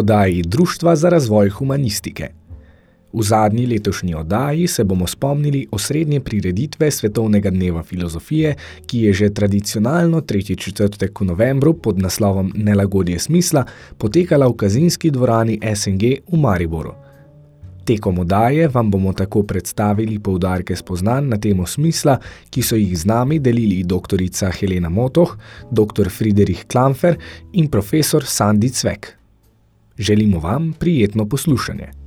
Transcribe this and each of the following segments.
Oddaji Društva za razvoj humanistike. V zadnji letošnji oddaji se bomo spomnili osrednje prireditve Svetovnega dneva filozofije, ki je že tradicionalno 3. četrtek v novembru pod naslovom Nelagodje smisla potekala v kazinski dvorani SNG v Mariboru. Tekom oddaje vam bomo tako predstavili poudarke spoznanj na temo smisla, ki so jih z nami delili doktorica Helena Motoh, dr. Friedrich Klamfer in profesor Sandi Cvek. Želimo vam prijetno poslušanje.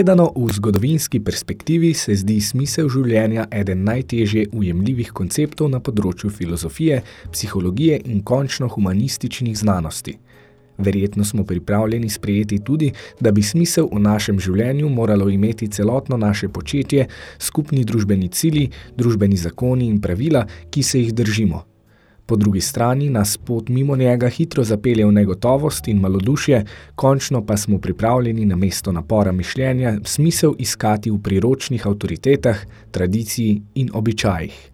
Gledano v zgodovinski perspektivi se zdi smisel življenja eden najtežje ujemljivih konceptov na področju filozofije, psihologije in končno humanističnih znanosti. Verjetno smo pripravljeni sprejeti tudi, da bi smisel v našem življenju moralo imeti celotno naše početje, skupni družbeni cili, družbeni zakoni in pravila, ki se jih držimo – Po drugi strani nas pot mimo njega hitro zapelje v negotovost in malodušje, končno pa smo pripravljeni na mesto napora mišljenja smisel iskati v priročnih avtoritetah, tradiciji in običajih.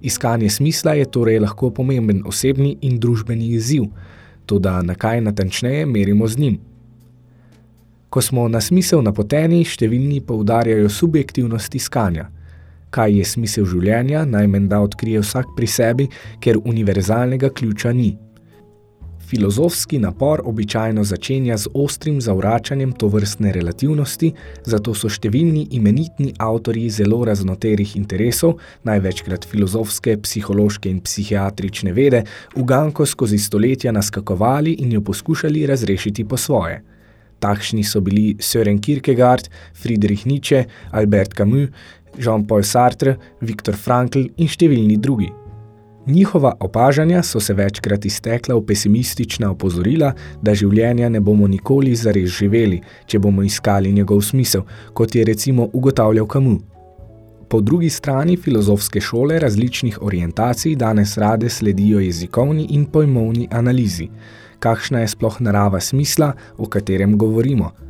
Iskanje smisla je torej lahko pomemben osebni in družbeni izziv, toda na kaj natančneje merimo z njim. Ko smo na smisel napoteni, številni poudarjajo subjektivnost iskanja – kaj je smisel življenja, najmen da odkrije vsak pri sebi, ker univerzalnega ključa ni. Filozofski napor običajno začenja z ostrim zavračanjem tovrstne relativnosti, zato so številni imenitni avtorji zelo raznoterih interesov, največkrat filozofske, psihološke in psihiatrične vede, uganko skozi stoletja naskakovali in jo poskušali razrešiti po svoje. Takšni so bili Søren Kierkegaard, Friedrich Nietzsche, Albert Camus, Jean-Paul Sartre, Viktor Frankl in številni drugi. Njihova opažanja so se večkrat iztekla v pesimistična opozorila, da življenja ne bomo nikoli zares živeli, če bomo iskali njegov smisel, kot je recimo ugotavljal Camus. Po drugi strani filozofske šole različnih orientacij danes rade sledijo jezikovni in pojmovni analizi. Kakšna je sploh narava smisla, o katerem govorimo –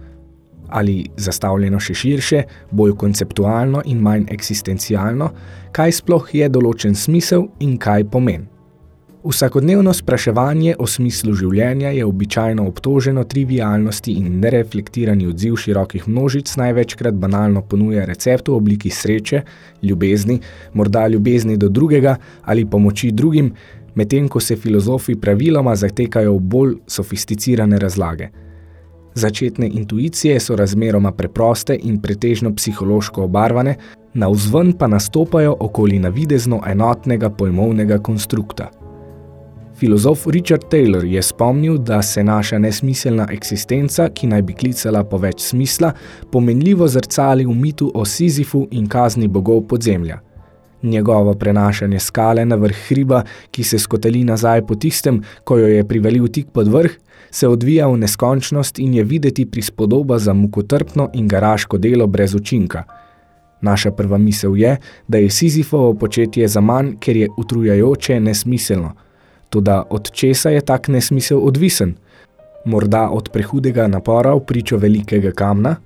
ali zastavljeno še širše, bolj konceptualno in manj eksistencialno, kaj sploh je določen smisel in kaj pomen. Vsakodnevno spraševanje o smislu življenja je običajno obtoženo trivialnosti in nereflektirani odziv širokih množic največkrat banalno ponuja recept v obliki sreče, ljubezni, morda ljubezni do drugega ali pomoči drugim, medtem ko se filozofi praviloma zatekajo v bolj sofisticirane razlage – Začetne intuicije so razmeroma preproste in pretežno psihološko obarvane, na vzven pa nastopajo okoli navidezno enotnega pojmovnega konstrukta. Filozof Richard Taylor je spomnil, da se naša nesmiselna eksistenca, ki naj bi klicala po več smisla, pomenljivo zrcali v mitu o Sizifu in kazni bogov podzemlja. Njegovo prenašanje skale na vrh hriba, ki se skoteli nazaj po tistem, ko jo je privalil tik pod vrh, se odvija v neskončnost in je videti prispodoba za mukotrpno in garaško delo brez učinka. Naša prva misel je, da je Sizifovo početje za manj, ker je utrujajoče nesmiselno. Toda od česa je tak nesmisel odvisen? Morda od prehudega napora v pričo velikega kamna?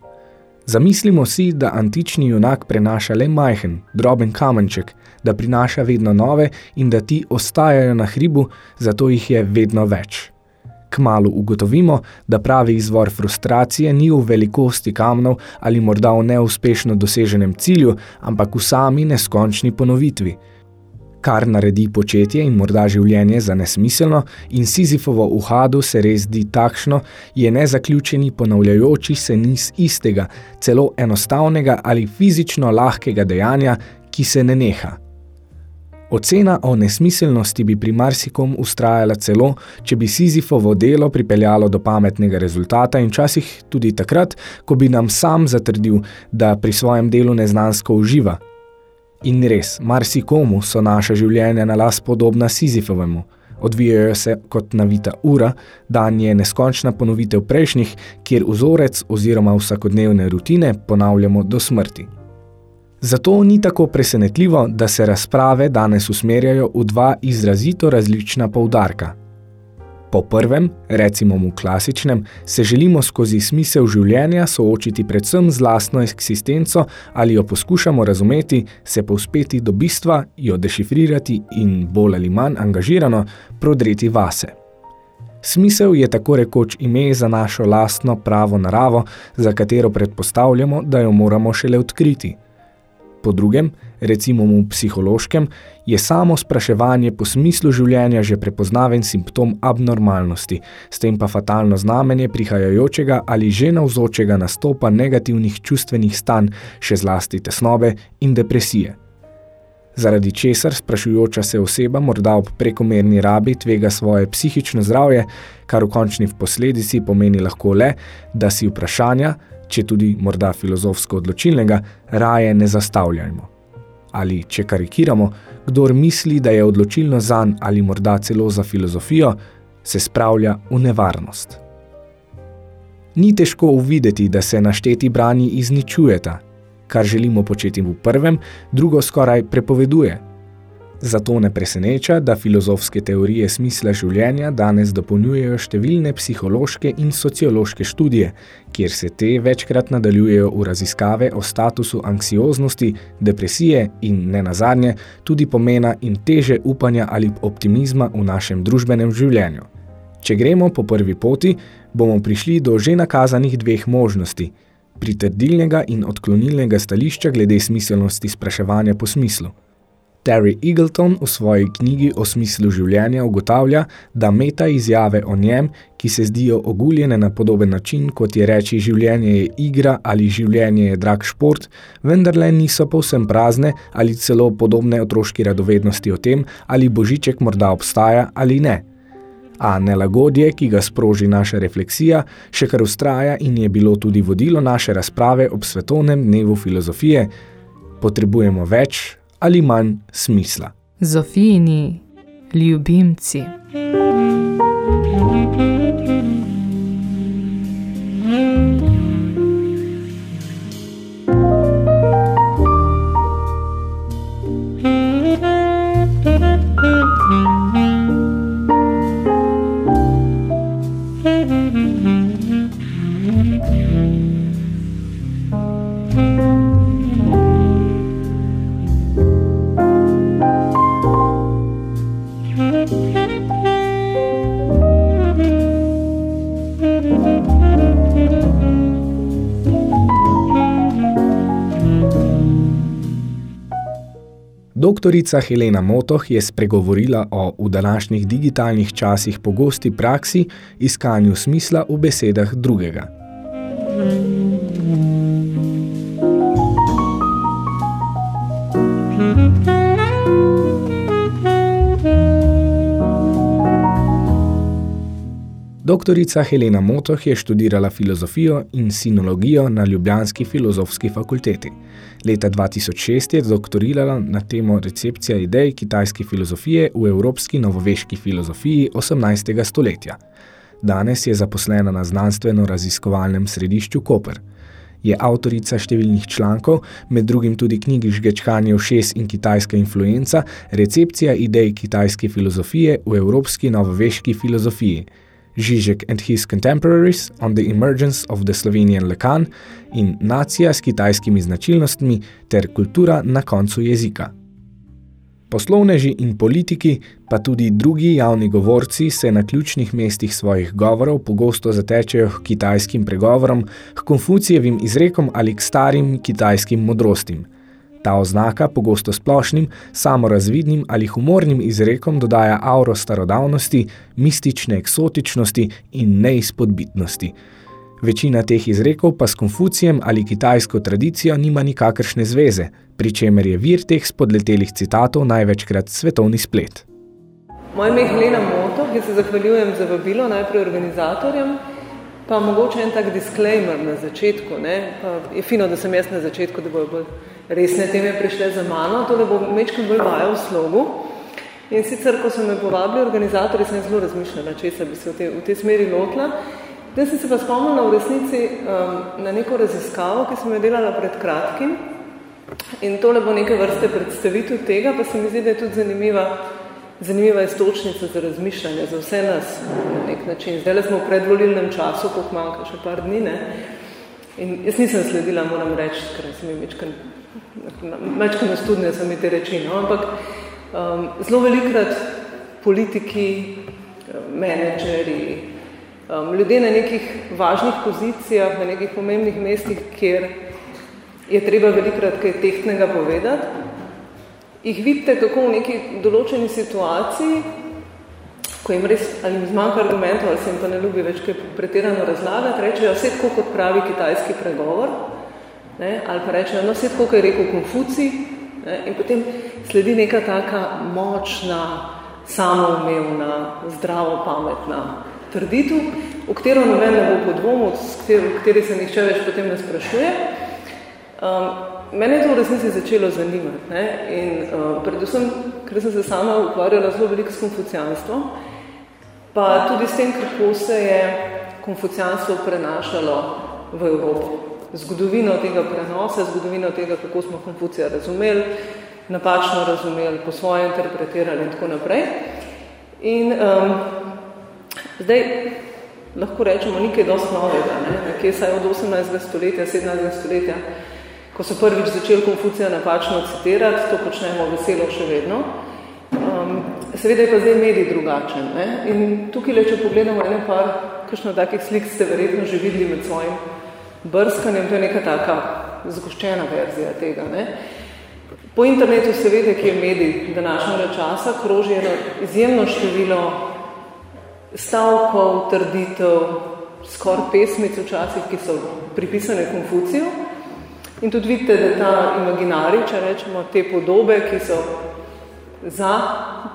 Zamislimo si, da antični junak prenaša le majhen, droben kamenček, da prinaša vedno nove in da ti ostajajo na hribu, zato jih je vedno več. Kmalu ugotovimo, da pravi izvor frustracije ni v velikosti kamnov ali morda v neuspešno doseženem cilju, ampak v sami neskončni ponovitvi – kar naredi početje in morda življenje za nesmiselno in Sizifovo uhadu se res di takšno, je nezaključeni ponavljajoči se niz istega, celo enostavnega ali fizično lahkega dejanja, ki se ne neha. Ocena o nesmiselnosti bi pri marsikom ustrajala celo, če bi Sizifovo delo pripeljalo do pametnega rezultata in časih tudi takrat, ko bi nam sam zatrdil, da pri svojem delu neznansko uživa, In res, marsikomu so naše življenja na las podobna Sizifovemu. Odvijajo se kot navita ura, dan je neskončna ponovitev prejšnjih, kjer vzorec oziroma vsakodnevne rutine ponavljamo do smrti. Zato ni tako presenetljivo, da se razprave danes usmerjajo v dva izrazito različna poudarka – Po prvem, recimo mu klasičnem, se želimo skozi smisel življenja soočiti predvsem z lastno eksistenco ali jo poskušamo razumeti, se povspeti do bistva, jo dešifrirati in bolj ali manj angažirano prodreti vase. Smisel je tako rekoč ime za našo lastno pravo naravo, za katero predpostavljamo, da jo moramo šele odkriti – Po drugem, recimo v psihološkem, je samo spraševanje po smislu življenja že prepoznaven simptom abnormalnosti, s tem pa fatalno znamenje prihajajočega ali že navzočega nastopa negativnih čustvenih stanj, še zlasti tesnobe in depresije. Zaradi česar sprašujoča se oseba morda ob prekomerni rabi tvega svoje psihično zdravje, kar v končni v posledici pomeni lahko le, da si vprašanja, če tudi morda filozofsko odločilnega, raje ne zastavljajmo. Ali, če karikiramo, kdor misli, da je odločilno zanj ali morda celo za filozofijo, se spravlja v nevarnost. Ni težko uvideti, da se našteti brani izničujeta. Kar želimo početi v prvem, drugo skoraj prepoveduje – Zato ne preseneča, da filozofske teorije smisla življenja danes dopolnjujejo številne psihološke in sociološke študije, kjer se te večkrat nadaljujejo v raziskave o statusu anksioznosti, depresije in, ne nazadnje, tudi pomena in teže upanja ali optimizma v našem družbenem življenju. Če gremo po prvi poti, bomo prišli do že nakazanih dveh možnosti, pritrdilnega in odklonilnega stališča glede smiselnosti spraševanja po smislu. Terry Eagleton v svoji knjigi o smislu življenja ugotavlja, da meta izjave o njem, ki se zdijo oguljene na podoben način, kot je reči življenje je igra ali življenje je drag šport, vendarle niso povsem prazne ali celo podobne otroški radovednosti o tem, ali božiček morda obstaja ali ne. A nelagodje, ki ga sproži naša refleksija, še kar ustraja in je bilo tudi vodilo naše razprave ob svetovnem dnevu filozofije, potrebujemo več, ali manj smisla. Zofijini ljubimci. Doktorica Helena Motoh je spregovorila o v današnjih digitalnih časih pogosti praksi iskanju smisla v besedah drugega. Doktorica Helena Motoh je študirala filozofijo in sinologijo na Ljubljanski filozofski fakulteti. Leta 2006 je doktorirala na temo recepcija idej kitajske filozofije v evropski novoveški filozofiji 18. stoletja. Danes je zaposlena na znanstveno-raziskovalnem središču Koper. Je avtorica številnih člankov, med drugim tudi knjigi Žgečkanje v šest in kitajska influenca, recepcija idej kitajske filozofije v evropski novoveški filozofiji – Žižek and his contemporaries on the emergence of the Slovenian Lekan in Nacija s kitajskimi značilnostmi ter kultura na koncu jezika. Poslovneži in politiki, pa tudi drugi javni govorci se na ključnih mestih svojih govorov pogosto zatečejo k kitajskim pregovorom, k konfucijevim izrekom ali k starim kitajskim modrostim. Ta oznaka pogosto splošnim, samorazvidnim ali humornim izrekom dodaja auro starodavnosti, mistične eksotičnosti in neizpodbitnosti. Večina teh izrekov pa s Konfucijem ali kitajsko tradicijo nima nikakršne zveze, pri čemer je vir teh spodletelih citatov največkrat svetovni splet. Moje ime je Helena Moto, ki se zahvaljujem za vabilo najprej organizatorjem, pa mogoče en tak disclaimer na začetku. Ne? Pa je fino, da sem jaz na začetku, da bojo bolj resne teme prišle za mano, to da bo mečkam bolj vaja v slogu. In sicer, ko so me povabili organizatorji, sem zelo razmišljala, če se bi se v te, v te smeri lotila. Zdaj sem se pa spomnila v resnici um, na neko raziskavo, ki sem jo delala pred kratkim. In tole bo neke vrste predstavitev tega, pa se mi zdi, da je tudi zanimiva, zanimiva istočnica za razmišljanje, za vse nas na nek način. Zdaj smo v predvolilnem času, koliko manjka še par dni, ne? In jaz nisem sledila, moram reči, ker sem večkrat, večkrat nastudne so mi te reči, no? ampak um, zelo velikrat politiki, menedžeri, um, ljudje na nekih važnih pozicijah, na nekih pomembnih mestih, kjer je treba velikrat kaj tehtnega povedati, jih vidite, kako v neki določeni situaciji, ko jim res ali jim zmanjka argumentov, ali se jim pa ne ljubi več kaj pretirano razlagati, rečejo, vse tako kot pravi kitajski pregovor, ne, ali pa rečejo, no, vse tako, kot je rekel Konfuci, ne, in potem sledi neka taka močna, samoumevna, zdravo pametna trditev, v katero noben ne bo podvomil, v kateri se nihče več potem ne sprašuje. Um, mene je to v resnici začelo zanimati. Ne? In uh, predvsem, ker sem se sama ukvarjala zelo veliko s konfucijanstvom, pa tudi s tem, kako se je konfucijanstvo prenašalo v Evropo. Zgodovino tega prenosa, zgodovino tega, kako smo Konfucija razumeli, napačno razumeli, po svoje interpretirali in tako naprej. In um, Zdaj, lahko rečemo nekaj dosti novega, ne? nekje saj od 18. stoletja, 17. stoletja, ko so prvič začeli Konfucija napačno citirati, to počnemo veselo še vedno. Um, seveda je pa zdaj medij drugačen. Ne? In tukaj le, če pogledamo ene par, kakšno takih slik ste verjetno že videli med svojim brskanjem, to je neka taka zgoščena verzija tega. Ne? Po internetu seveda, ki je medij današnjega časa, kroži eno izjemno število stavkov, trditev, skoraj pesmic včasih, ki so pripisane Konfuciju. In tudi vidite, da ta imaginari, če rečemo, te podobe, ki so za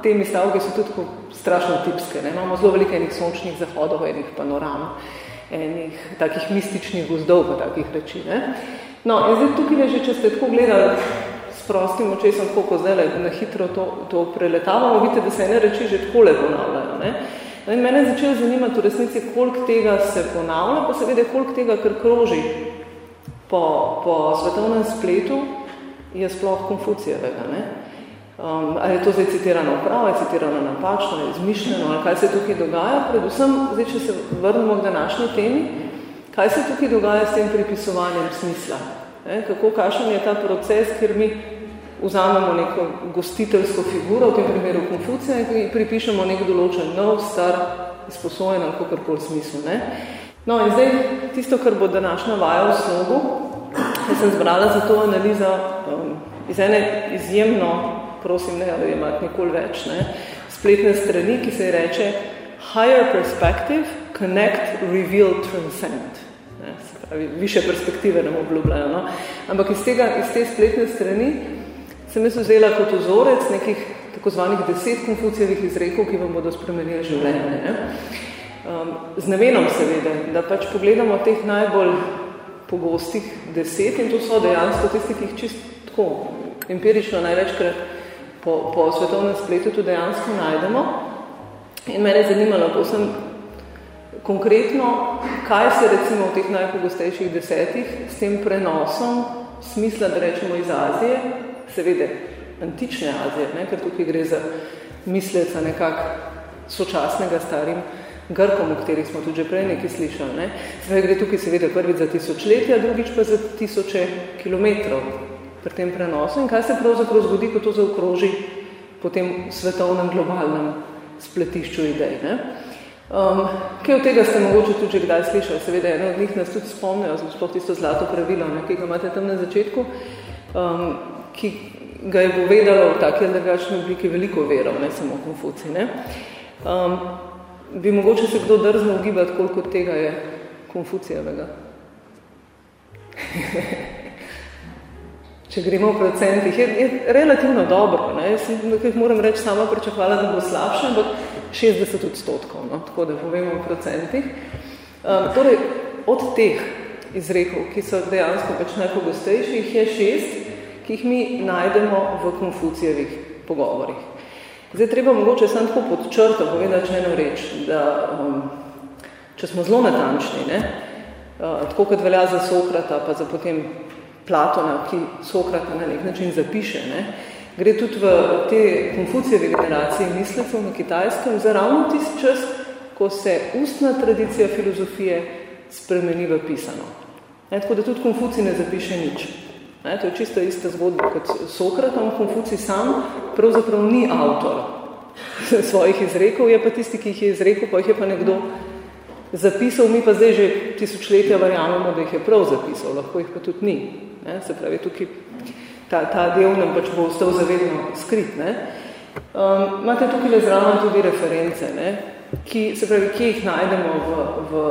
temi stavke, so tudi strašno tipske. Ne? Imamo zelo veliko enih sončnih zahodov, enih panoram, enih takih mističnih gozdov, pa takih reči. Ne? No, in zdaj tukaj ne že, če ste tako gledali s prostim očesom, koliko zdaj na hitro to, to preletavamo, vidite, da se ene reči že tako le ponavljajo. Ne? No in mene je začelo zanimati v resnici, koliko tega se ponavlja, pa seveda koliko tega, kar kroži po, po svetovnem spletu, je sploh konfucijevega. Ne? Um, ali je to zdaj citirano prav, je citirano napačno, je izmišljeno, ali kaj se tukaj dogaja. Predvsem, zdaj, če se vrnemo k današnji temi, kaj se tukaj dogaja s tem pripisovanjem smisla? Ne? Kako, kakšen je ta proces, kjer mi vzamemo neko gostiteljsko figuro, v tem primeru Konfucija, in pripišemo nek določen nov, star, izposojen ali kakorkoli smisel. Ne? No in zdaj, tisto, kar bo današnja vaja v slogu, jaz sem zbrala za to analizo um, iz ene izjemno, prosim, ne, da imate nikoli več, ne, spletne strani, ki se reče Higher Perspective, Connect, Reveal, Transcend. Ne, se pravi, više perspektive nam obljubljajo. No? Ampak iz, tega, iz te spletne strani sem jaz vzela kot vzorec nekih tako zvanih deset konfucijevih izrekov, ki vam bodo spremenili življenje. Ne? Um, z namenom seveda, da pač pogledamo teh najbolj pogostih deset in to so dejansko tisti, ki jih čist tako empirično največkrat po, po svetovnem spletu tudi dejansko najdemo. In mene je zanimalo povsem konkretno, kaj se recimo v teh najpogostejših desetih s tem prenosom smisla, da rečemo iz Azije, seveda antične Azije, ne, ker tukaj gre za misleca nekak sočasnega starim Grkom, o katerih smo tudi že prej nekaj slišali. Ne? Zdaj gre tukaj seveda prvič za tisočletja, drugič pa za tisoče kilometrov pri tem prenosu. In kaj se pravzaprav zgodi, ko to zaokroži po tem svetovnem, globalnem spletišču idej. Ne? Um, kaj od tega ste mogoče tudi že kdaj slišali? Seveda, eno od njih nas tudi spomnijo, sploh tisto zlato pravilo, ne, ki ga imate tam na začetku, um, ki ga je povedalo v taki ali drugačni obliki veliko verov, ne samo Konfuci. Ne? Um, bi mogoče se kdo drzno ugibati, koliko tega je Konfucijevega. Če gremo v procentih, je, je relativno dobro. Ne? Jaz moram reči, sama pričakvala, da bo slabše, ampak 60 odstotkov, no? tako da povemo v procentih. Um, torej, od teh izrekov, ki so dejansko pač najpogostejši, jih je šest, ki jih mi najdemo v Konfucijevih pogovorih. Zdaj, treba mogoče samo tako pod črto povedati eno reč, da um, če smo zelo natančni, ne, uh, tako kot velja za Sokrata, pa za potem Platona, ki Sokrata na nek način zapiše, ne, gre tudi v te Konfucijeve generacije mislecev na kitajskem za ravno tist čas, ko se ustna tradicija filozofije spremeni v pisano. Ne, tako da tudi Konfucij ne zapiše nič. Ne, to je čisto ista zgodba kot Sokratom, Konfuci sam pravzaprav ni avtor svojih izrekov, je pa tisti, ki jih je izrekel, pa jih je pa nekdo zapisal, mi pa zdaj že tisočletja verjamemo, da jih je prav zapisal, lahko jih pa tudi ni. Ne, se pravi, tukaj ta, ta del nam pač bo ostal zavedno skrit. Ne. Um, imate tukaj le zraven tudi reference, ne, ki, se pravi, kje jih najdemo v, v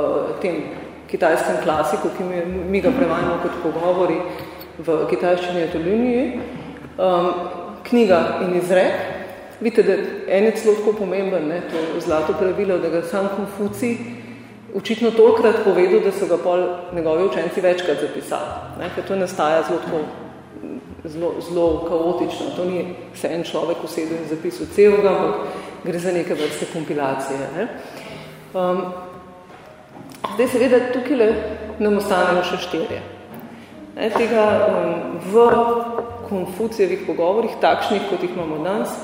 tem kitajskem klasiku, ki mi, mi ga prevajamo kot pogovori, v kitajščini je to liniji, um, knjiga in izrek. Vidite, da en je celo tako pomemben, ne, to zlato pravilo, da ga sam Konfuci očitno tolikrat povedal, da so ga pol njegovi učenci večkrat zapisali. Ne, ker to nastaja zelo, tako, zelo, zelo kaotično. To ni se en človek usedel in zapisal celega, ampak gre za neke vrste kompilacije. Ne. Um, zdaj seveda tukaj le nam ostanejo še štirje. Ne, tega um, v Konfucijevih pogovorih, takšnih, kot jih imamo danes,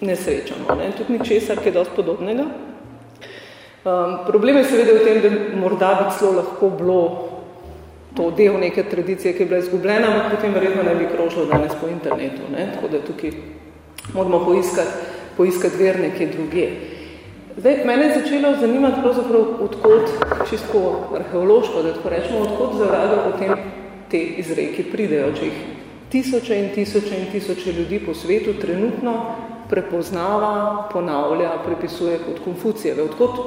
ne srečamo. Ne. Tudi ni česar, ki je dosti podobnega. Um, problem je seveda v tem, da morda bi celo lahko bilo to del neke tradicije, ki je bila izgubljena, ampak potem verjetno ne bi krožilo danes po internetu. Ne. Tako da tukaj moramo poiskati, poiskati ver nekje druge. Zdaj, mene je začelo zanimati pravzaprav odkot, čisto arheološko, da tako rečemo, odkot zavraga o tem te izreke pridejo, če jih tisoče in tisoče in tisoče ljudi po svetu trenutno prepoznava, ponavlja, prepisuje kot Konfucijeve. Odkot,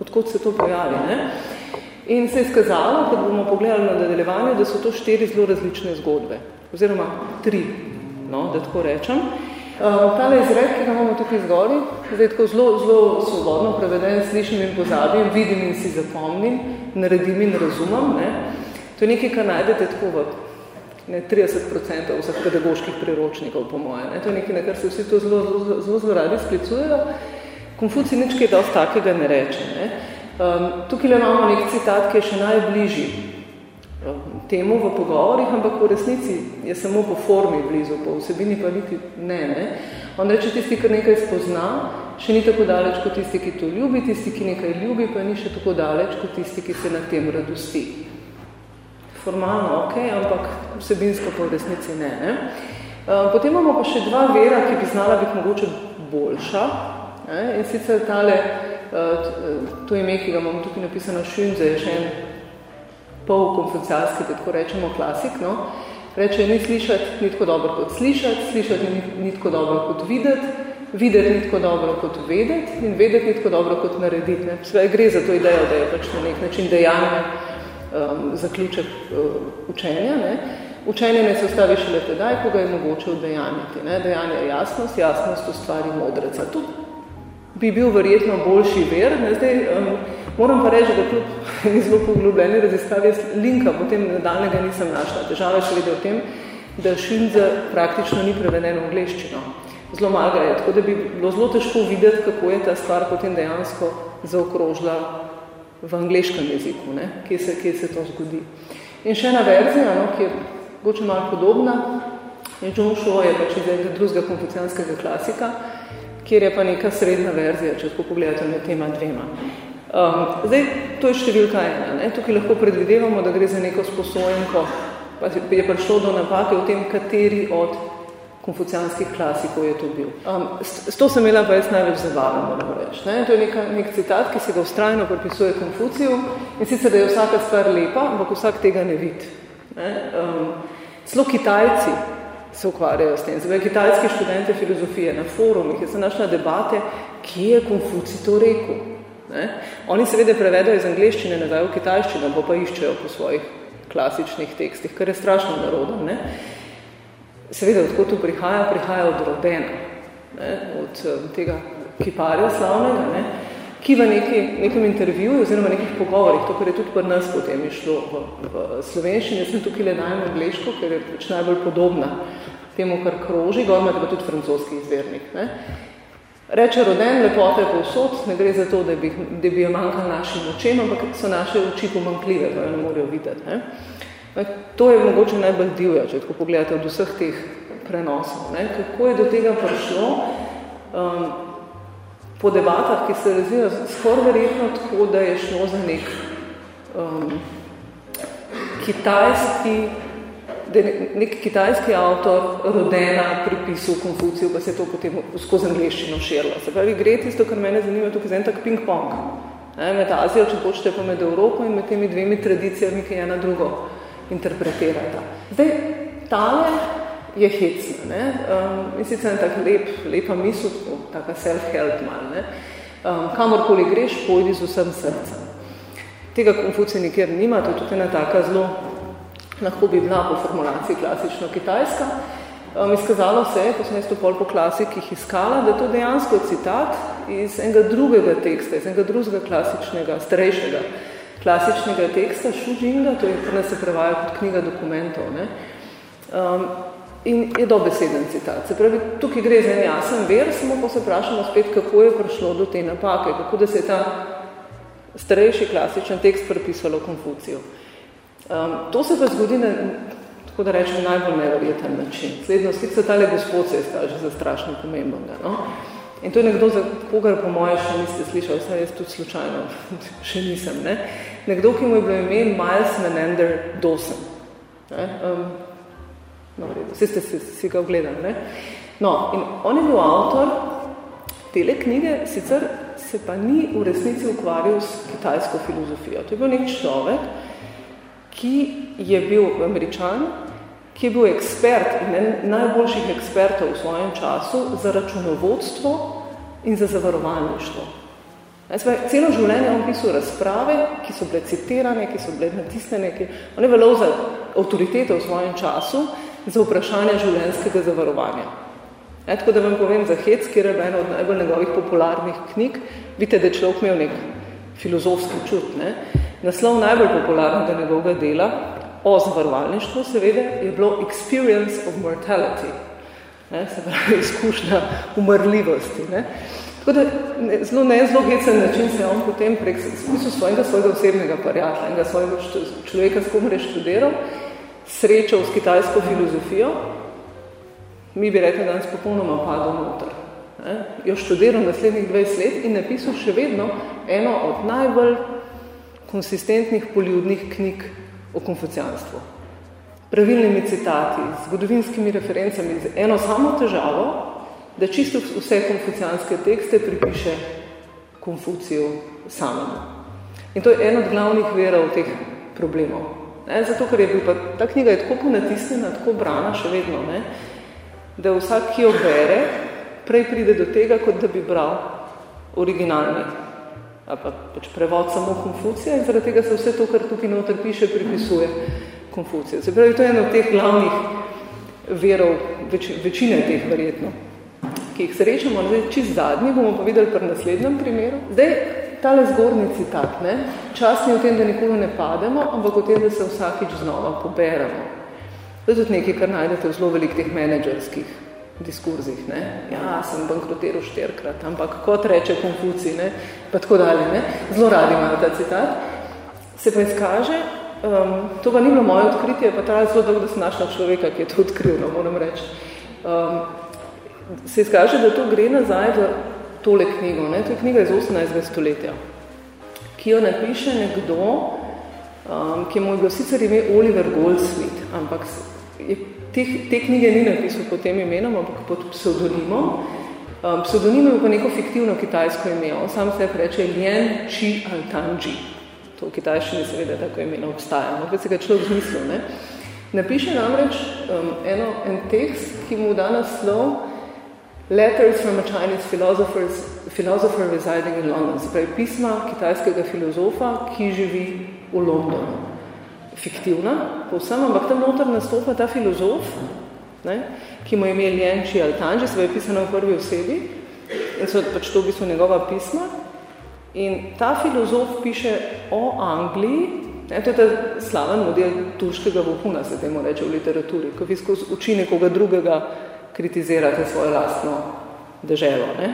odkot se to pojavi? Ne? In se je skazalo, kot bomo pogledali na nadaljevanje, da so to štiri zelo različne zgodbe, oziroma tri, no, da tako rečem. Uh, tale izrek, ki ga imamo tukaj zgori, zdaj tako zelo, zelo svobodno preveden, slišim in pozabim, vidim in si zapomnim, naredim in razumem. Ne? To je nekaj, kar najdete tako v ne, 30% vseh pedagoških priročnikov, po moje. Ne. To je nekaj, na kar se vsi to zelo, zelo, zelo, radi sklicujejo. Konfuci nič kaj dosti takega ne reče. Ne. Um, tukaj le imamo nek citat, ki je še najbližji um, temu v pogovorih, ampak v resnici je samo po formi blizu, po vsebini pa niti ne. ne. On reče, tisti, ki nekaj spozna, še ni tako daleč kot tisti, ki to ljubi, tisti, ki nekaj ljubi, pa ni še tako daleč kot tisti, ki se na tem radosti formalno ok, ampak vsebinsko pa v resnici ne. ne. Uh, potem imamo pa še dva vera, ki bi znala biti mogoče boljša. Ne? In sicer tale, uh, to ime, ki ga imamo tukaj napisano Šunze, je še en pol konfucijalski, da tako rečemo klasik. No? Reče, ni slišati ni tako dobro kot slišati, slišati ni, ni tako dobro kot videti, videti ni tako dobro kot vedeti in vedeti ni tako dobro kot narediti. Ne? Sve, gre za to idejo, da je pač na nek način dejanje um, zaključek uh, učenja. Ne. Učenje ne se ostavi šele tedaj, ko ga je mogoče udejanjiti. Ne. Dejanje je jasnost, jasnost ustvari modreca. Tu bi bil verjetno boljši ver. Ne. Zdaj, um, moram pa reči, da kljub zelo poglobljeni raziskavi linka potem nadaljnega nisem našla. Težava je še v tem, da Šinze praktično ni preveden v angleščino. Zelo malo ga je, tako da bi bilo zelo težko videti, kako je ta stvar potem dejansko zaokrožila v angliškem jeziku, ne, kje, se, kje se to zgodi. In še ena verzija, no, ki je goče malo podobna, je John Shaw, je pač iz drugega konfucijanskega klasika, kjer je pa neka srednja verzija, če tako pogledate med tema dvema. Um, zdaj, to je številka ena. Ne? Tukaj lahko predvidevamo, da gre za neko sposojenko, pa je prišlo do napake v tem, kateri od konfucijanskih klasikov je to bil. Um, s, s to sem imela pa jaz največ zabavno, moram reči. Ne? To je neka, nek citat, ki se ga ustrajno pripisuje Konfuciju in sicer, da je vsaka stvar lepa, ampak vsak tega ne vidi. Ne? Um, celo Kitajci se ukvarjajo s tem. Zdaj, kitajski študente filozofije na forumih je se našla debate, kje je Konfuci to rekel. Ne? Oni seveda prevedajo iz angleščine, ne dajo v kitajščino, pa iščejo po svojih klasičnih tekstih, kar je strašno narodno. Ne? Seveda, odkot tu prihaja, prihaja od rodena, ne, od tega kiparja slavnega, ne, ki v neki, nekem intervjuju oziroma nekih pogovorih, to, kar je tudi pri nas potem išlo v, v slovenščini, jaz sem tukaj le najem angliško, ker je pač najbolj podobna temu, kar kroži, gor imate pa tudi francoski izvernik. Ne. Reče roden, lepota je povsod, ne gre za to, da bi, da bi jo manjkal našim očem, ampak so naše oči pomankljive, da jo ne morajo videti. Ne. To je mogoče najbolj divja, če tako pogledate od vseh teh prenosov. Ne? Kako je do tega prišlo? Um, po debatah, ki se razvijajo, skoraj verjetno tako, da je šlo za nek um, kitajski, da je nek kitajski avtor rodena pripisal Konfuciju, pa se je to potem skozi angliščino širilo. Se pravi, gre tisto, kar mene zanima, tukaj za en tak ping-pong. Med Azijo, če počete, pa med Evropo in med temi dvemi tradicijami, ki ena drugo interpretirata. Zdaj, tale je hecna, ne? Um, in sicer je tak lep, lepa misel, taka self-help mal, ne? Um, kamorkoli greš, pojdi z vsem srcem. Tega Konfucija nikjer nima, to je tudi ena taka zelo, lahko bi bila po formulaciji klasično kitajska. Um, izkazalo se je, ko sem jaz to pol po klasikih iskala, da to dejansko citat iz enega drugega teksta, iz enega drugega klasičnega, starejšega klasičnega teksta Shujinga, to je, nas se prevaja kot knjiga dokumentov. Ne? Um, in je dobeseden citat. Se pravi, tukaj gre za en jasen ver, samo pa se vprašamo spet, kako je prišlo do te napake, kako da se je ta starejši klasičen tekst prepisalo Konfuciju. Um, to se pa zgodi na, tako da rečem, najbolj neverjeten način. Sledno, sicer tale gospod se staže za strašno pomembnega. No? In to je nekdo, za kogar po moje še niste slišali, saj jaz tudi slučajno še nisem. Ne? Nekdo, ki mu je bilo ime Miles Menander Dawson. Ne? Um, no, vsi ste si, si ga ogledali. Ne? No, in on je bil avtor tele knjige, sicer se pa ni v resnici ukvarjal s kitajsko filozofijo. To je bil nek človek, ki je bil američan, ki je bil ekspert in en najboljših ekspertov v svojem času za računovodstvo in za zavarovalništvo. Sve, celo življenje on pisal razprave, ki so bile citirane, ki so bile natisnene, ki, on je velov za avtoriteto v svojem času za vprašanje življenjskega zavarovanja. E, tako da vam povem za Hec, kjer je ena od najbolj njegovih popularnih knjig, vidite, da je človek imel nek filozofski čut. Ne? Naslov najbolj popularnega njegovega dela o zavarovalništvu, seveda, je bilo experience of mortality, ne, se pravi izkušnja umrljivosti. Ne. Tako da ne, zelo nezlogecen način se on potem prek svojega, svojega osebnega prijatelja, enega svojega človeka, s kom je študiral, srečal s kitajsko filozofijo, mi bi rekli danes popolnoma padel noter. Jo študiral naslednjih 20 let in napisal še vedno eno od najbolj konsistentnih poljudnih knjig o konfucijanstvu. Pravilnimi citati, zgodovinskimi referencami, z eno samo težavo, da čisto vse konfucijanske tekste pripiše Konfuciju samemu. In to je en od glavnih verov teh problemov. Ne? Zato, ker je bil pa, ta knjiga je tako ponatisnjena, tako brana še vedno, ne? da vsak, ki jo bere, prej pride do tega, kot da bi bral originalni ali pa pač prevod samo Konfucija in zaradi tega se vse to, kar tukaj noter piše, pripisuje Konfucija. Se pravi, to je eno od teh glavnih verov, več, večine teh verjetno, ki jih srečamo. Zdaj, čist zadnji bomo pa videli pri naslednjem primeru. Zdaj, tale zgornji citat, ne? čas ni v tem, da nikoli ne pademo, ampak v tem, da se vsakič znova poberemo. To je tudi nekaj, kar najdete v zelo velik teh menedžerskih diskurzih. Ne? Ja, sem bankrotiral štirkrat, ampak kot reče Konfuci, ne? pa tako dalje. Ne? Zelo radi imajo ta citat. Se pa izkaže, um, to pa ni bilo moje odkritje, pa traja zelo dolgo, da sem našla človeka, ki je to odkril, no, moram reči. Um, se izkaže, da to gre nazaj v tole knjigo. Ne? To je knjiga iz 18. stoletja. ki jo napiše nekdo, um, ki je bil sicer ime Oliver Goldsmith, ampak je, te, te knjige ni napisal pod tem imenom, ampak pod pseudonimom. Um, pseudonim je pa neko fiktivno kitajsko ime, on sam se reče Lien Chi Altanji. To v kitajščini seveda tako imeno obstaja, ampak se ga človek zmislil. Ne? Napiše namreč um, eno, en tekst, ki mu da naslov Letters from a Chinese philosopher residing in London, se pravi pisma kitajskega filozofa, ki živi v Londonu. Fiktivna, povsem, ampak tam noter nastopa ta filozof, ne, ki mu je imel Lienči Altanži, se pravi pisano v prvi osebi, in so pač to v bistvu njegova pisma. In ta filozof piše o Angliji, ne, to je ta slaven model turškega vohuna, se temu reče v literaturi, ko vi skozi uči nekoga drugega kritizirate svojo lastno deželo. Ne?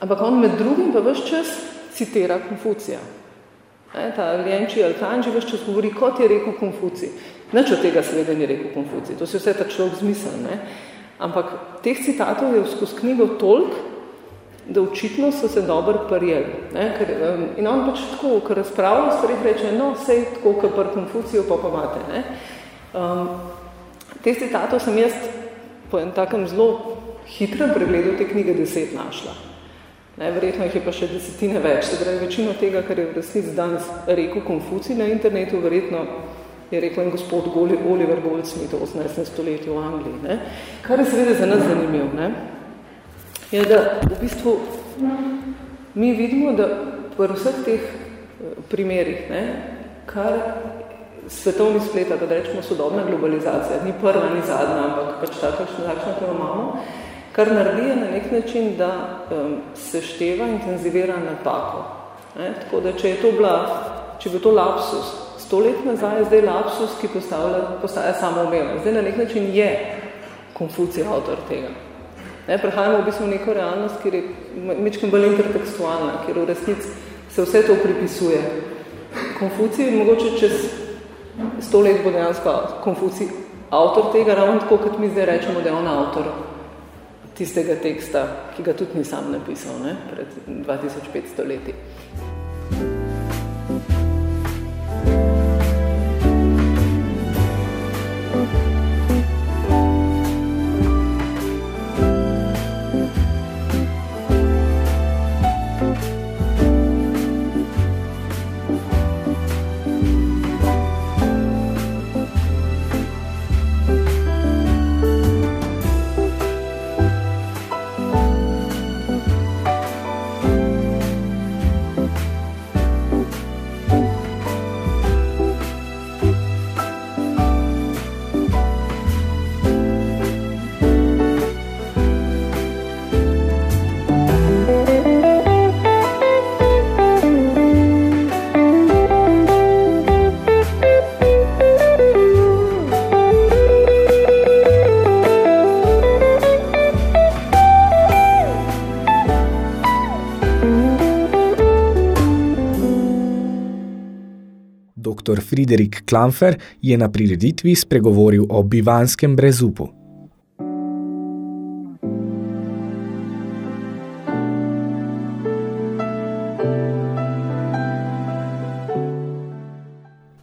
Ampak on med drugim pa vse čas citira Konfucija. Ne? Ta Lienči Altanži vse čas govori, kot je rekel Konfucij. Nič od tega seveda ni rekel Konfucij, to se vse ta človek zmisel. Ne? Ampak teh citatov je skozi knjigo tolk, da očitno so se dobro prijeli. Ne? Ker, um, in on pač tako, ko razpravlja, stvari reče, no, sej tako, kot pri Konfuciju, pa pa imate. Ne? Um, teh citatov sem jaz po enem takem zelo hitrem pregledu te knjige deset našla. Ne, verjetno jih je pa še desetine več. Se pravi, večino tega, kar je v resnici danes rekel Konfuci na internetu, verjetno je rekel en gospod Oliver Goldsmith v 18. stoletju v Angliji. Ne. Kar je seveda za nas zanimiv, ne, je, da v bistvu mi vidimo, da v vseh teh eh, primerih, ne, kar svetovni splet, da rečemo sodobna globalizacija, ni prva, ni zadnja, ampak pač takšna, ki jo imamo, kar naredi na nek način, da um, se števa, intenzivira napako. Tako da, če je to bila, če bi to lapsus, sto let nazaj je zdaj lapsus, ki postavlja, postaja samo umevno. Zdaj na nek način je Konfucij avtor tega. Ne? Prehajamo v bistvu v neko realnost, kjer je mečkem bolj intertekstualna, kjer v resnici se vse to pripisuje. Konfucij mogoče čez sto let bo dejansko Konfuci avtor tega, ravno tako, kot mi zdaj rečemo, da je on avtor tistega teksta, ki ga tudi ni sam napisal ne, pred 2500 leti. Friderik Klamfer je na prireditvi spregovoril o bivanskem brezupu.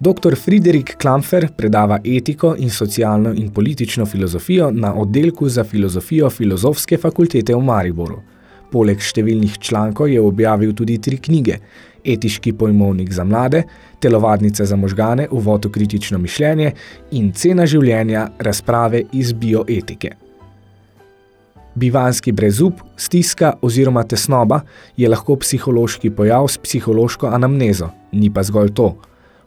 Dr. Friderik Klamfer predava etiko in socialno in politično filozofijo na oddelku za filozofijo Filozofske fakultete v Mariboru. Poleg številnih člankov je objavil tudi tri knjige, etiški pojmovnik za mlade, telovadnica za možgane, uvod v kritično mišljenje in cena življenja razprave iz bioetike. Bivanski brezup, stiska oziroma tesnoba je lahko psihološki pojav s psihološko anamnezo, ni pa zgolj to.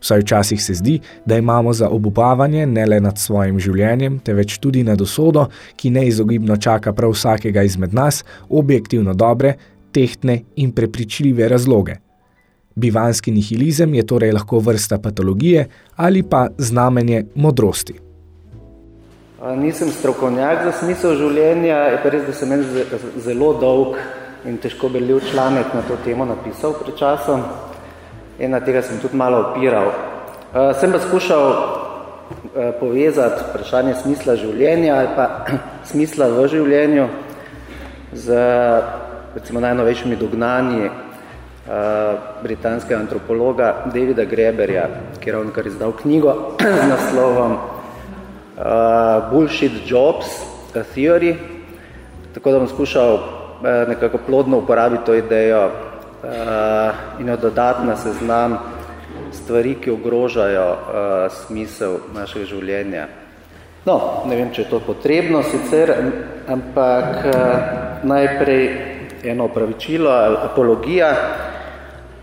Vsaj včasih se zdi, da imamo za obupavanje ne le nad svojim življenjem, teveč tudi nad usodo, ki neizogibno čaka prav vsakega izmed nas, objektivno dobre, tehtne in prepričljive razloge. Bivanski nihilizem je torej lahko vrsta patologije ali pa znamenje modrosti. Nisem strokovnjak za smisel življenja, je pa res, da sem meni zelo dolg in težko beljiv članek na to temo napisal pred časom. In na tega sem tudi malo opiral. Sem pa skušal povezati vprašanje smisla življenja ali pa smisla v življenju z recimo najnovejšimi dognanji britanskega antropologa Davida Greberja, ki je ravno kar izdal knjigo z naslovom uh, Bullshit Jobs a Theory. Tako da bom skušal uh, nekako plodno uporabiti to idejo uh, in jo dodati na seznam stvari, ki ogrožajo uh, smisel našega življenja. No, ne vem, če je to potrebno sicer, ampak uh, najprej eno opravičilo, apologija.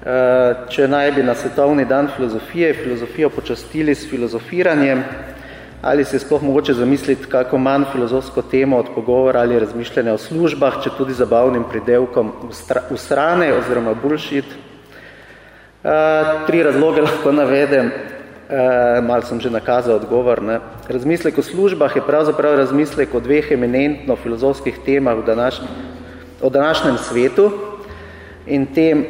Uh, če naj bi na svetovni dan filozofije filozofijo počastili s filozofiranjem, ali se je sploh mogoče zamisliti kako manj filozofsko temo od pogovora ali razmišljanja o službah, če tudi zabavnim pridelkom usrane oziroma bullshit. Uh, tri razloge lahko navedem, uh, malo sem že nakazal odgovor. Ne. Razmislek o službah je pravzaprav razmislek o dveh eminentno filozofskih temah v današnjem, o današnjem svetu in tem,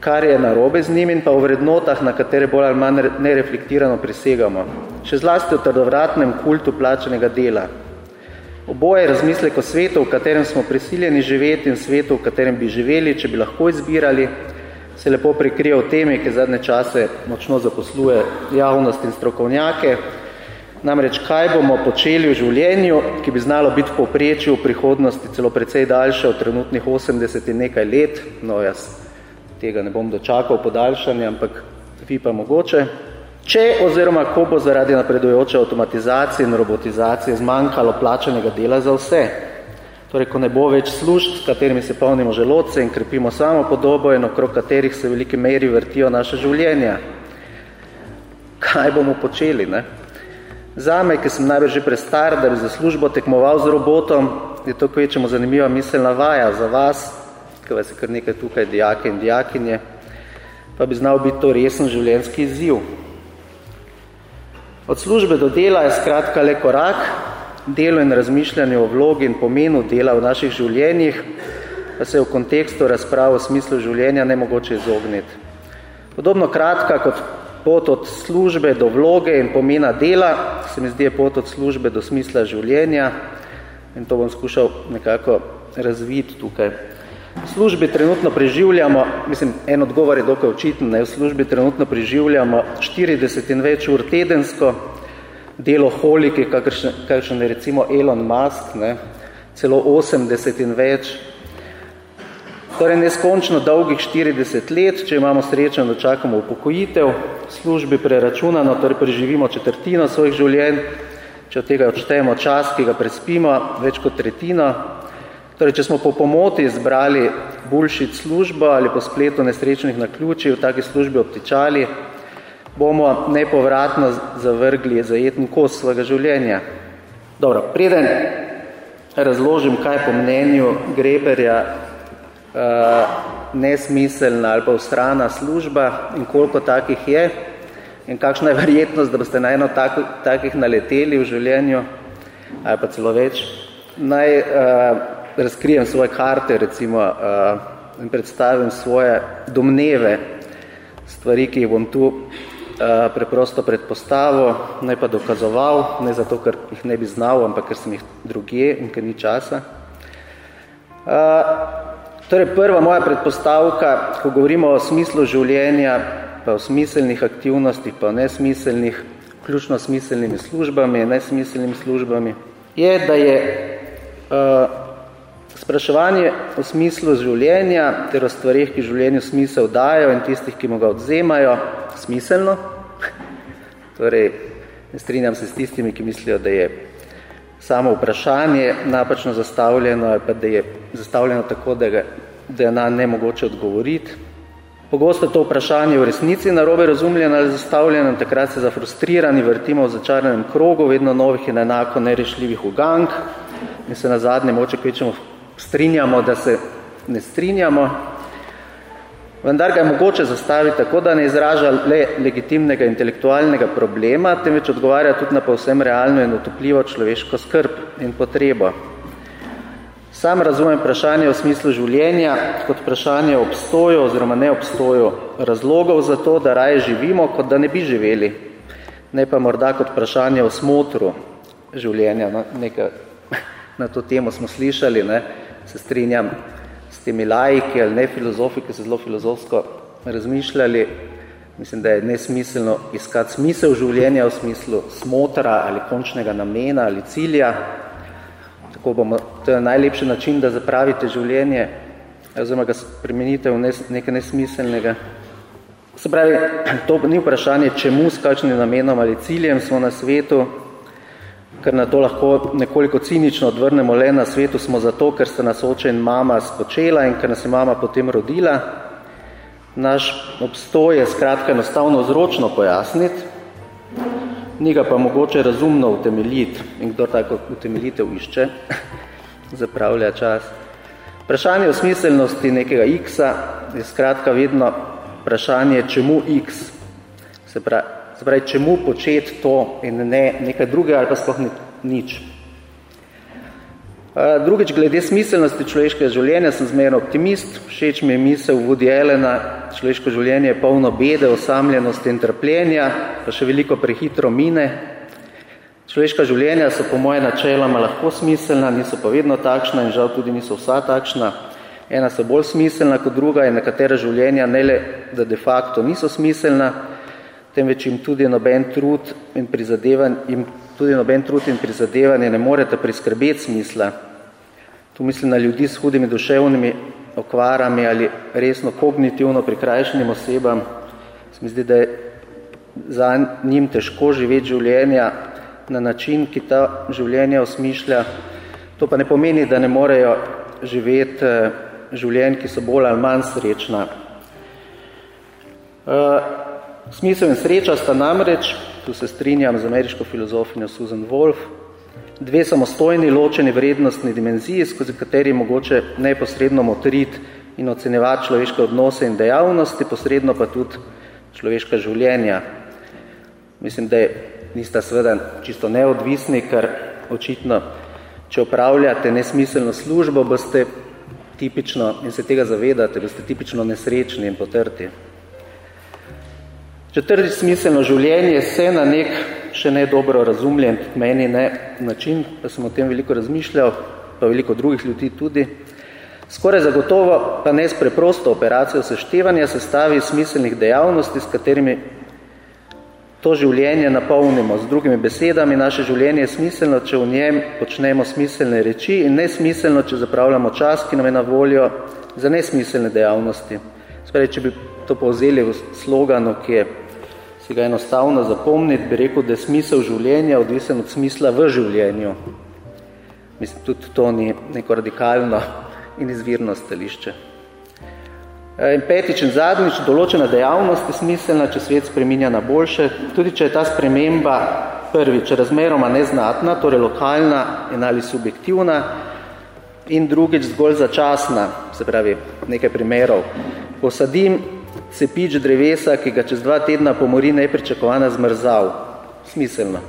kar je narobe z njim in pa o vrednotah, na katere bolj ali manj nereflektirano prisegamo. Še zlasti o trdovratnem kultu plačenega dela. Oboje je razmislek o svetu, v katerem smo prisiljeni živeti in svetu, v katerem bi živeli, če bi lahko izbirali, se lepo prekrije v temi, ki zadnje čase močno zaposluje javnost in strokovnjake. Namreč, kaj bomo počeli v življenju, ki bi znalo biti v poprečju v prihodnosti celo precej daljše od trenutnih 80 in nekaj let, no jaz tega ne bom dočakal podaljšanje, ampak vi pa mogoče. Če oziroma ko bo zaradi napredujoče avtomatizacije in robotizacije zmanjkalo plačanega dela za vse, torej ko ne bo več služb, s katerimi se polnimo želodce in krepimo samo podobo in okrog katerih se v veliki meri vrtijo naše življenja, kaj bomo počeli? Ne? Zame, ki sem najbolj že prestar, da bi za službo tekmoval z robotom, je to kvečemo zanimiva miselna vaja za vas, ki vas je kar nekaj tukaj dijake in dijakinje, pa bi znal biti to resen življenjski izziv. Od službe do dela je skratka le korak, delo in razmišljanje o vlogi in pomenu dela v naših življenjih, pa se v kontekstu razprav o smislu življenja ne mogoče izogniti. Podobno kratka kot pot od službe do vloge in pomena dela, se mi zdi je pot od službe do smisla življenja in to bom skušal nekako razviti tukaj. Službi trenutno preživljamo, mislim, en odgovor je dokaj očiten, ne, v službi trenutno preživljamo 40 in več ur tedensko, delo holiki, kakšen je recimo Elon Musk, ne, celo 80 in več, torej neskončno dolgih 40 let, če imamo srečo, da čakamo upokojitev, v službi preračunano, torej preživimo četrtino svojih življenj, če od tega odštejemo čas, ki ga prespimo, več kot tretjino, Torej, če smo po pomoti izbrali bullshit službo ali po spletu nesrečnih naključij v taki službi obtičali, bomo nepovratno zavrgli zajetni kos svojega življenja. Dobro, preden razložim, kaj po mnenju Greberja uh, nesmiselna ali pa ustrana služba in koliko takih je in kakšna je verjetnost, da boste na eno tak, takih naleteli v življenju ali pa celo več, naj uh, razkrijem svoje karte, recimo, uh, in predstavim svoje domneve, stvari, ki jih bom tu uh, preprosto predpostavil, ne pa dokazoval, ne zato, ker jih ne bi znal, ampak ker sem jih drugje in ker ni časa. Uh, torej, prva moja predpostavka, ko govorimo o smislu življenja, pa o smiselnih aktivnostih, pa o nesmiselnih, ključno smiselnimi službami, nesmiselnimi službami, je, da je uh, Spraševanje o smislu življenja ter o stvarih, ki življenju smisel dajo in tistih, ki mu ga odzemajo, smiselno. Torej, ne strinjam se s tistimi, ki mislijo, da je samo vprašanje napačno zastavljeno ali pa da je zastavljeno tako, da, ga, da je na ne mogoče odgovoriti. Pogosto to vprašanje v resnici narobe razumljeno ali zastavljeno, takrat se zafrustrirani vrtimo v začaranem krogu, vedno novih in enako nerešljivih ugank in se na zadnje moče kvečemo strinjamo, da se ne strinjamo, vendar ga je mogoče zastaviti tako, da ne izraža le legitimnega intelektualnega problema, temveč odgovarja tudi na povsem realno in utopljivo človeško skrb in potrebo. Sam razumem vprašanje v smislu življenja kot vprašanje obstoju oziroma neobstoju razlogov za to, da raje živimo, kot da ne bi živeli. Ne pa morda kot vprašanje o smotru življenja. No, nekaj na to temo smo slišali, ne? Se strinjam, s temi lajki ali ne filozofi, ki so zelo filozofsko razmišljali, mislim, da je nesmiselno iskati smisel življenja v smislu smotra ali končnega namena ali cilja. Tako bomo, to je najlepši način, da zapravite življenje, oziroma ga spremenite v nes, nekaj nesmiselnega. Se pravi, to ni vprašanje, čemu, s kakšnim namenom ali ciljem smo na svetu, ker na to lahko nekoliko cinično odvrnemo le na svetu smo zato, ker se nas oče in mama spočela in ker nas je mama potem rodila. Naš obstoj je skratka enostavno vzročno pojasniti, ni ga pa mogoče razumno utemeljiti in kdo tako utemeljitev išče, zapravlja čas. Vprašanje o smiselnosti nekega x-a je skratka vedno vprašanje, čemu x, se pravi, se pravi, čemu početi to in ne nekaj druge ali pa sploh nič. Drugič, glede smiselnosti človeškega življenja sem zmerno optimist, všeč mi je misel Woody Allena, človeško življenje je polno bede, osamljenosti in trpljenja, pa še veliko prehitro mine. Človeška življenja so po moje načeloma lahko smiselna, niso pa vedno takšna in žal tudi niso vsa takšna. Ena so bolj smiselna kot druga in nekatera življenja ne le, da de facto niso smiselna, temveč jim tudi noben trud in prizadevanje, jim tudi noben trud in prizadevanje ne morete priskrbeti smisla. Tu mislim na ljudi s hudimi duševnimi okvarami ali resno kognitivno prikrajšanim osebam. Se mi zdi, da je za njim težko živeti življenja na način, ki ta življenja osmišlja. To pa ne pomeni, da ne morejo živeti eh, življenj, ki so bolj ali manj srečna. Smisel in sreča sta namreč, tu se strinjam z ameriško filozofinjo Susan Wolf, dve samostojni ločeni vrednostni dimenziji, skozi kateri je mogoče neposredno motriti in ocenjevati človeške odnose in dejavnosti, posredno pa tudi človeška življenja. Mislim, da nista seveda čisto neodvisni, ker očitno, če upravljate nesmiselno službo, boste tipično, in se tega zavedate, boste tipično nesrečni in potrti. Četrti smiselno življenje se na nek še ne dobro razumljen, meni ne način, pa sem o tem veliko razmišljal, pa veliko drugih ljudi tudi. Skoraj zagotovo pa ne s preprosto operacijo seštevanja sestavi smiselnih dejavnosti, s katerimi to življenje napolnimo. Z drugimi besedami, naše življenje je smiselno, če v njem počnemo smiselne reči in nesmiselno, če zapravljamo čas, ki nam je na voljo za nesmiselne dejavnosti. Spravi, če bi to povzeli v sloganu, ki je si ga enostavno zapomniti, bi rekel, da je smisel življenja odvisen od smisla v življenju. Mislim, tudi to ni neko radikalno in izvirno stališče. E, in petič in zadnjič, določena dejavnost je smiselna, če svet spreminja na boljše, tudi če je ta sprememba prvič razmeroma neznatna, torej lokalna in ali subjektivna, in drugič zgolj začasna, se pravi nekaj primerov. Posadim cepič drevesa, ki ga čez dva tedna pomori nepričakovana zmrzal. Smiselno.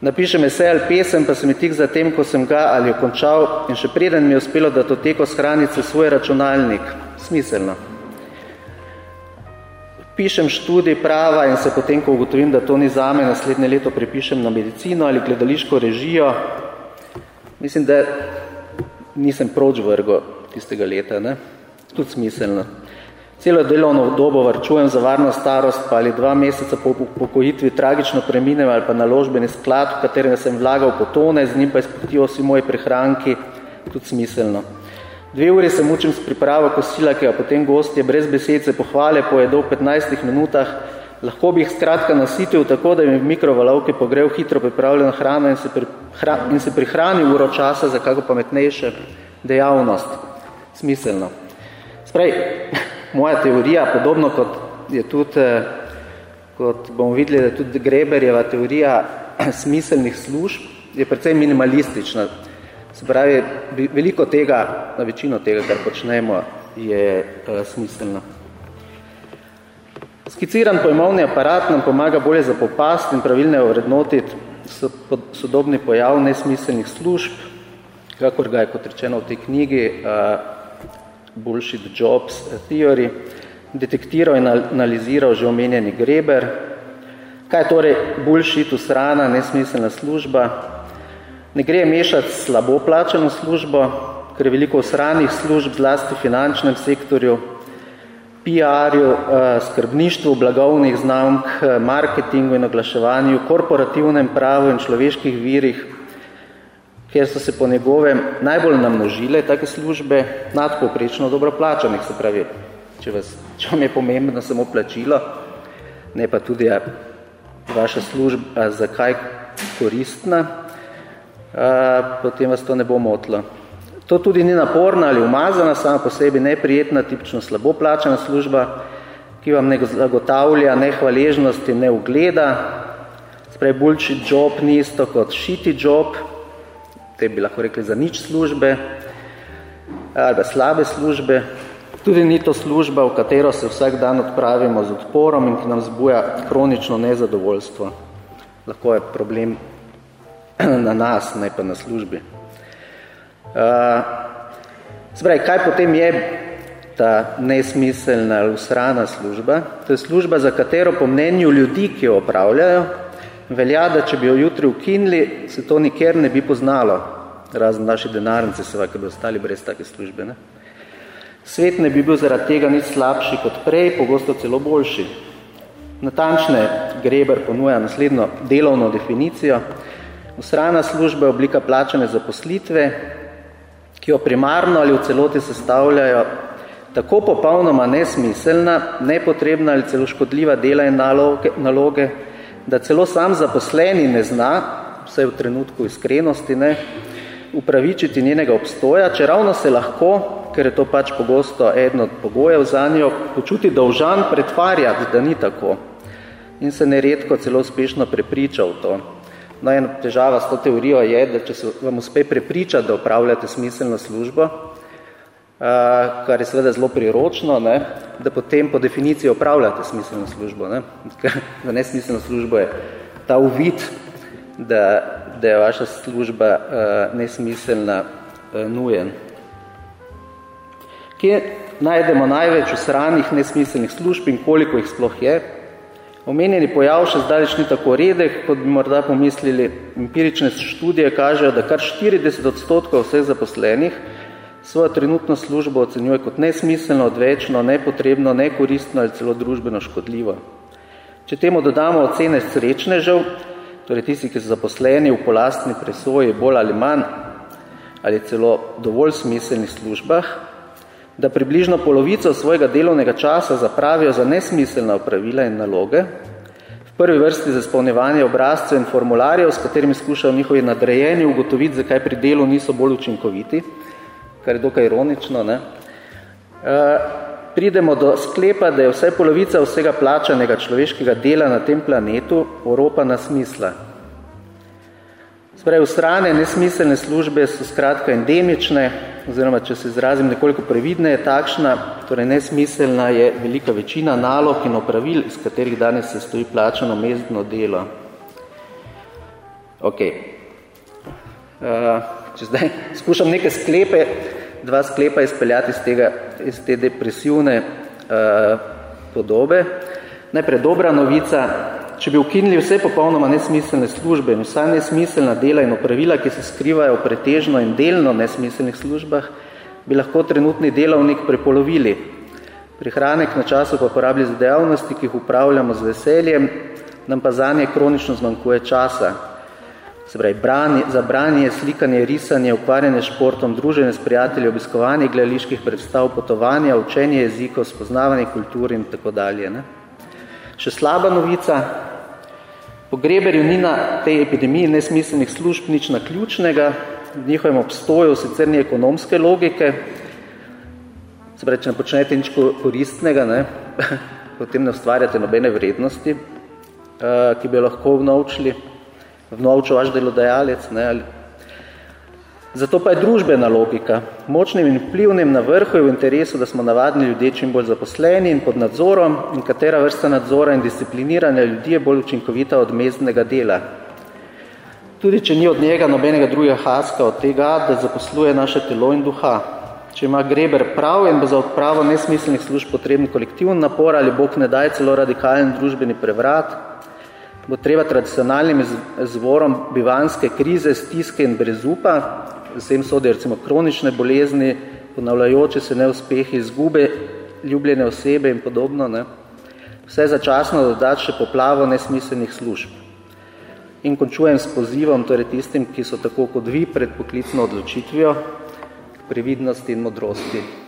Napišem esej ali pesem, pa se mi tik za tem, ko sem ga ali jo končal in še preden mi je uspelo, da to teko shraniti svoj računalnik. Smiselno. Pišem študij prava in se potem, ko ugotovim, da to ni zame, naslednje leto prepišem na medicino ali gledališko režijo. Mislim, da nisem proč vrgo tistega leta. Ne? Tudi smiselno. Celo delovno dobo varčujem za varno starost, pa ali dva meseca po pokojitvi tragično preminem ali pa naložbeni sklad, v katerem sem vlagal potone, z njim pa izpotijo vsi moji prehranki, tudi smiselno. Dve uri se mučim s pripravo kosila, ki ga potem gostje brez besedice pohvale pojedo v 15 minutah, lahko bi jih skratka nasitil tako, da bi v mikrovalovki pogrel hitro pripravljeno hrano in se, pri, hra, in se prihranil uro časa za kako pametnejše dejavnost. Smiselno. Sprej, moja teorija, podobno kot je tudi, eh, kot bomo videli, da tudi Greberjeva teorija smiselnih služb, je precej minimalistična. Se pravi, veliko tega, na večino tega, kar počnemo, je uh, smiselno. Skiciran pojmovni aparat nam pomaga bolje zapopast in pravilne vrednotiti sodobni pojav nesmiselnih služb, kakor ga je, kot rečeno v tej knjigi, uh, Bullshit Jobs Theory, detektiral in analiziral že omenjeni Greber. Kaj je torej bullshit usrana, nesmiselna služba? Ne gre mešati slabo plačeno službo, ker je veliko osranih služb, zlasti v finančnem sektorju, PR-ju, eh, skrbništvu, blagovnih znamk, eh, marketingu in oglaševanju, korporativnem pravu in človeških virih, kjer so se po njegovem najbolj namnožile take službe nadpoprečno dobro plačanih, se pravi, če, vas, če vam je pomembno samo plačilo, ne pa tudi a, vaša služba zakaj koristna, a, potem vas to ne bo motlo. To tudi ni naporna ali umazana, sama po sebi neprijetna, tipično slabo plačana služba, ki vam ne zagotavlja ne hvaležnosti, ne ugleda. Sprej, bullshit job ni isto kot shitty job, te bi lahko rekli za nič službe, ali slabe službe. Tudi ni to služba, v katero se vsak dan odpravimo z odporom in ki nam zbuja kronično nezadovoljstvo. Lahko je problem na nas, ne pa na službi. Uh, kaj potem je ta nesmiselna ali usrana služba? To je služba, za katero po mnenju ljudi, ki jo opravljajo, velja, da če bi jo jutri ukinili, se to nikjer ne bi poznalo, razen naši denarnice, seveda, ki bi ostali brez take službe. Ne? Svet ne bi bil zaradi tega nič slabši kot prej, pogosto celo boljši. Natančne Greber ponuja naslednjo delovno definicijo. Usrana služba je oblika plačane zaposlitve, ki jo primarno ali v celoti sestavljajo tako popolnoma nesmiselna, nepotrebna ali celo škodljiva dela in naloge, naloge, da celo sam zaposleni ne zna, vse v trenutku iskrenosti, ne, upravičiti njenega obstoja, če ravno se lahko, ker je to pač pogosto eden od pogojev za njo, počuti dolžan pretvarjati, da ni tako in se neredko celo uspešno prepriča v to. No, ena težava s to teorijo je, da če se vam uspe prepričati, da upravljate smiselno službo, kar je seveda zelo priročno, ne, da potem po definiciji upravljate smiselno službo. Ne. Za nesmiselno službo je ta uvid, da, da je vaša služba uh, nesmiselna, uh, nujen. Kje najdemo največ usranih nesmiselnih služb in koliko jih sploh je? Omenjeni pojav še zdaleč ni tako redek, kot bi morda pomislili. Empirične študije kažejo, da kar 40 odstotkov vseh zaposlenih svojo trenutno službo ocenjuje kot nesmiselno, odvečno, nepotrebno, nekoristno ali celo družbeno škodljivo. Če temu dodamo ocene srečnežev, torej tisti, ki so zaposleni v polastni presoji bolj ali manj ali celo dovolj smiselnih službah, da približno polovico svojega delovnega časa zapravijo za nesmiselna opravila in naloge, v prvi vrsti za spolnevanje obrazcev in formularjev, s katerimi skušajo njihovi nadrejeni ugotoviti, zakaj pri delu niso bolj učinkoviti, kar je dokaj ironično, ne? E, pridemo do sklepa, da je vse polovica vsega plačanega človeškega dela na tem planetu Evropa na smisla. Sprej, usrane nesmiselne službe so skratka endemične, oziroma če se izrazim nekoliko previdne, je takšna, torej nesmiselna je velika večina nalog in opravil, iz katerih danes se stoji plačano mezdno delo. Ok. Uh, če zdaj skušam neke sklepe, dva sklepa izpeljati iz, tega, iz te depresivne uh, podobe. Najprej dobra novica, če bi ukinili vse popolnoma nesmiselne službe in vsa nesmiselna dela in opravila, ki se skrivajo v pretežno in delno nesmiselnih službah, bi lahko trenutni delovnik prepolovili. Prihranek na času pa porabili za dejavnosti, ki jih upravljamo z veseljem, nam pa zanje kronično zmanjkuje časa. Se pravi, branje, za branje, slikanje, risanje, ukvarjanje športom, druženje s prijatelji, obiskovanje gledaliških predstav, potovanja, učenje jezikov, spoznavanje kultur in tako dalje. Ne? Še slaba novica, po Greberju ni na tej epidemiji nesmiselnih služb nič naključnega, v njihovem obstoju sicer ni ekonomske logike, se pravi, če ne počnete nič koristnega, ne, potem ne ustvarjate nobene vrednosti, uh, ki bi lahko vnovčili, vnovčil vaš delodajalec, ne, ali Zato pa je družbena logika. Močnim in vplivnim na vrhu je v interesu, da smo navadni ljudje čim bolj zaposleni in pod nadzorom in katera vrsta nadzora in discipliniranja ljudi je bolj učinkovita od mezdnega dela. Tudi, če ni od njega nobenega drugega haska od tega, da zaposluje naše telo in duha. Če ima Greber prav in bo za odpravo nesmiselnih služb potreben kolektivni napor ali Bog ne daj celo radikalen družbeni prevrat, bo treba tradicionalnim zvorom bivanske krize, stiske in brezupa sem sodijo recimo kronične bolezni, ponavljajoče se neuspehi, izgube ljubljene osebe in podobno. Ne. Vse začasno dodati še poplavo nesmiselnih služb. In končujem s pozivom, torej tistim, ki so tako kot vi pred poklicno odločitvijo, previdnosti in modrosti.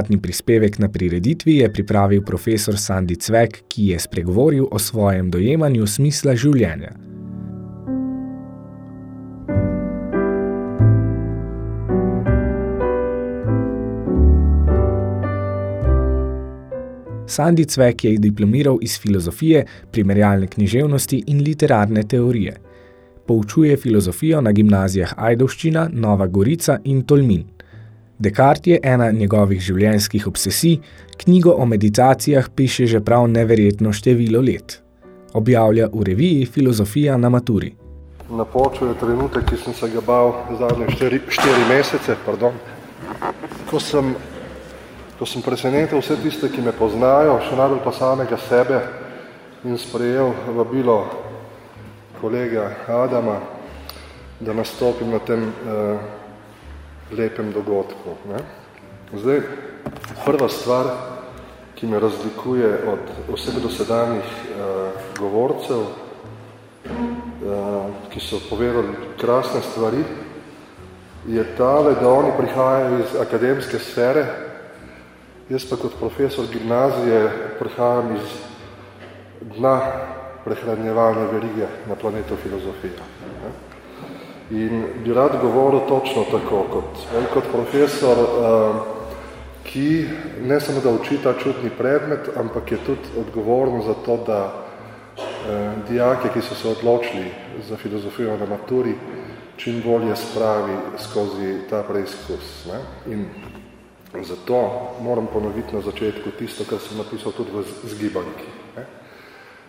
Zadnji prispevek na prireditvi je pripravil profesor Sandi Cvek, ki je spregovoril o svojem dojemanju smisla življenja. Sandi Cvek je diplomiral iz filozofije, primerjalne književnosti in literarne teorije. Poučuje filozofijo na gimnazijah Ajdovščina, Nova Gorica in Tolmin. Descartes je ena njegovih življenjskih obsesij, knjigo o meditacijah piše že prav neverjetno število let. Objavlja v reviji Filozofija na maturi. Napočil je trenutek, ki sem se ga bal zadnje štiri, štiri mesece, pardon, ko sem, ko sem presenetil vse tiste, ki me poznajo, še najbolj pa samega sebe in sprejel vabilo kolega Adama, da nastopim na tem eh, lepem dogodku. Ne? Zdaj, prva stvar, ki me razlikuje od vseh dosedanjih uh, govorcev, uh, ki so povedali krasne stvari, je tale, da oni prihajajo iz akademske sfere, jaz pa kot profesor gimnazije prihajam iz dna prehranjevanja verige na planetu filozofija. Ne? In bi rad govoril točno tako, kot, kot profesor, uh, ki ne samo da uči ta čutni predmet, ampak je tudi odgovoren za to, da uh, dijake, ki so se odločili za filozofijo na maturi, čim bolje spravi skozi ta preizkus. Ne? In zato moram ponoviti na začetku tisto, kar sem napisal tudi v zgibanki. Ne?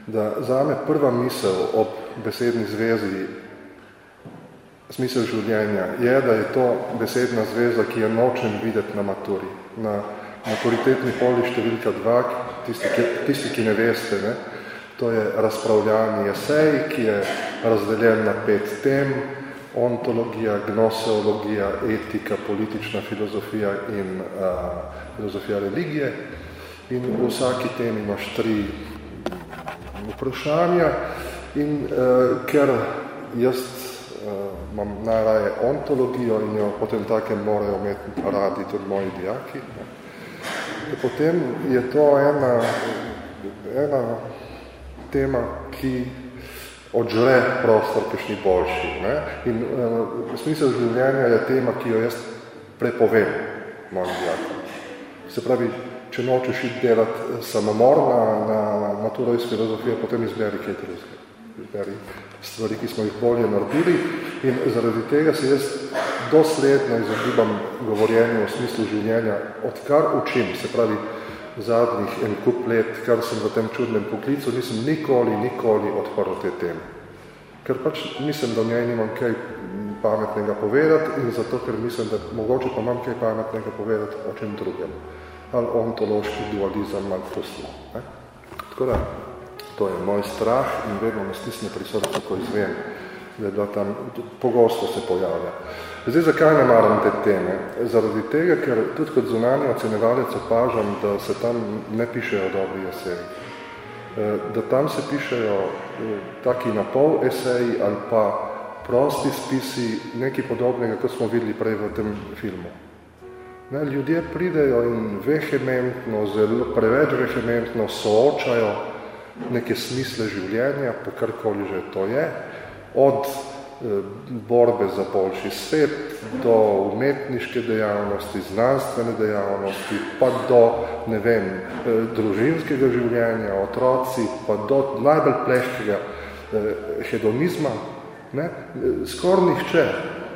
Da zame prva misel ob besedni zvezi smisel življenja je, da je to besedna zveza, ki jo nočem videti na maturi. Na maturitetni poli številka dva, tisti, ki, tisti, ki ne veste, ne, to je razpravljanje esej, ki je razdeljen na pet tem, ontologija, gnoseologija, etika, politična filozofija in a, filozofija religije. In v vsaki temi imaš tri vprašanja in a, ker jaz imam najraje ontologijo in jo potem take morajo imeti radi tudi moji dijaki. Ne. Potem je to ena, ena tema, ki odžre prostor kakšni boljši. Ne. In uh, smisel življenja je tema, ki jo jaz prepovem mojim dijakom. Se pravi, če nočeš iti delati samomor na, na maturo iz filozofije, potem izberi kaj drugega. Izberi stvari, ki smo jih bolje naredili in zaradi tega se jaz dosledno izogibam govorjenju o smislu življenja, odkar učim, se pravi zadnjih en kup let, kar sem v tem čudnem poklicu, nisem nikoli, nikoli odprl te teme. Ker pač mislim, da v njej nimam kaj pametnega povedati in zato, ker mislim, da mogoče pa imam kaj pametnega povedati o čem drugem. Ali ontološki dualizem, ali pustno. Tako da, To je moj strah in vedno me stisne pri srcu, ko izvem, da je tam, pogosto se pojavlja. Zdaj, zakaj ne maram te teme? Zaradi tega, ker tudi kot zunanji ocenevalec opažam, da se tam ne pišejo dobri eseji. da tam se pišejo taki napol eseji ali pa prosti spisi, nekaj podobnega, kot smo videli prej v tem filmu. Ne, ljudje pridejo in vehementno, zelo preveč vehementno soočajo neke smisle življenja, pa karkoli že to je, od eh, borbe za boljši svet, do umetniške dejavnosti, znanstvene dejavnosti, pa do, ne vem, eh, družinskega življenja, otroci, pa do najbolj pleškega eh, hedonizma, ne, skor nihče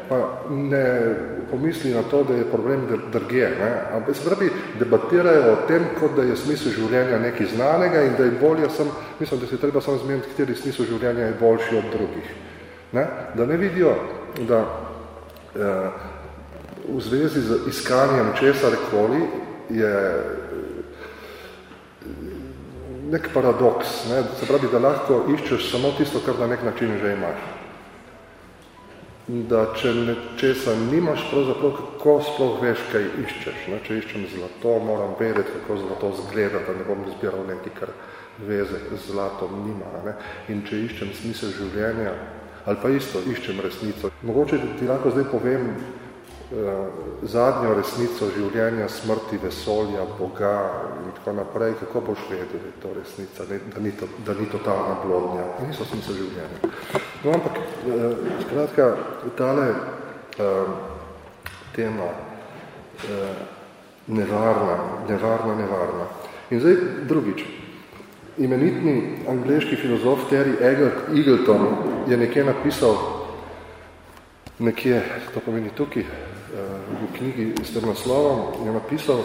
pa ne pomisli na to, da je problem drge. Ne? Ampak se pravi, debatirajo o tem, kot da je smisel življenja nekaj znanega in da je bolje sem, mislim, da se treba samo zmeniti, kateri smisel življenja je boljši od drugih. Ne? Da ne vidijo, da eh, v zvezi z iskanjem česar koli je nek paradoks, ne? se pravi, da lahko iščeš samo tisto, kar na nek način že imaš da če nečesa nimaš, pravzaprav kako sploh veš, kaj iščeš. Ne? Če iščem zlato, moram vedeti, kako zlato zgleda, da ne bom zbiral nekaj, kar veze z zlatom nima. Ne? In če iščem smisel življenja, ali pa isto, iščem resnico. Mogoče ti lahko zdaj povem, zadnjo resnico življenja, smrti, vesolja, Boga in tako naprej, kako boš vedel, da je to resnica, da ni, to, da ni totalna blodnja, niso smisel življenja. No, ampak, eh, skratka, tale eh, tema nevarna, nevarna, nevarna. In zdaj drugič. Imenitni angleški filozof Terry Eagleton je nekje napisal, nekje, to pomeni tukaj, v knjigi s tem naslovom je napisal,